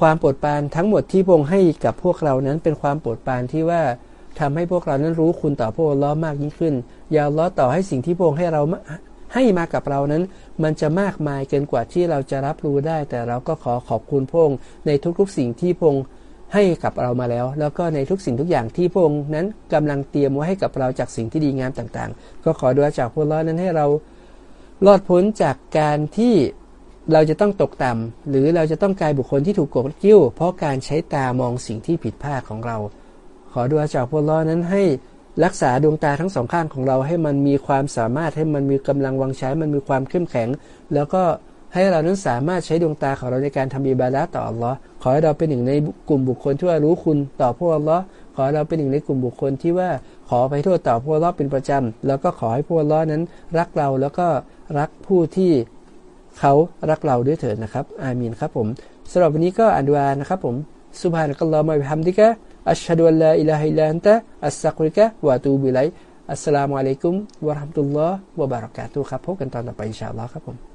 ความโปรดปรานทั้งหมดที่พงให้กับพวกเรานั้นเป็นความโปรดปรานที่ว่าทำให้พวกเรานั้นรู้คุณต่อพวกล้อมากยิ่งขึ้น อย่าล้อต่อให้สิ่งที่พงให้เราให้มากับเรานั้น มันจะมากมายเกินกว่าที่เราจะรับรู้ได้ แต่เราก็ขอขอบคุณพงในทุกๆสิ่งที่พง ให้กับเรามาแล้ว แล้วก็ในทุกสิ่งทุกอย่างที่พระองค์นั้นกำลังเตรียมไว้ให้กับเราจากสิ่งที่ดีงามต่างๆ ก็ขอดูจากพระอนั้นให้เรารอดพ้นจากการที่เราจะต้องตกต่ำหรือเราจะต้องกลายบุคคลที่ถูกกดกิ้ว เพราะการใช้ตามองสิ่งที่ผิดพลาดของเรา ขอดูจากพระอนั้นให้รักษาดวงตาทั้งสองข้างของเราให้มันมีความสามารถให้มันมีกำลังวังใช้มันมีความเข้มแข็ง แล้วก็ ให้เรานั้นสามารถใช้ดวงตาของเราในการทำอิบาดะต่ออัลลอฮ์ขอให้เราเป็นหนึ่งในกลุ่มบุคคลที่ว่ารู้คุณต่อพวกอัลลอฮ์ขอให้เราเป็นหนึ่งในกลุ่มบุคคลที่ว่าขอไปโทษต่อพวกอัลลอฮ์เป็นประจำแล้วก็ขอให้พวกอัลลอฮ์นั้นรักเราแล้วก็รักผู้ที่เขารักเราด้วยเถิดนะครับ อามีนครับผมสำหรับวันนี้ก็อันดวานะครับผมسبحانك اللهم وبحمدك أشهد أن لا إله إلا أنت أستغفرك وأتوب إليك السلام عليكم ورحمة الله وبركاته ครับพบกันตอนต่อไปإن شاء الله ครับผม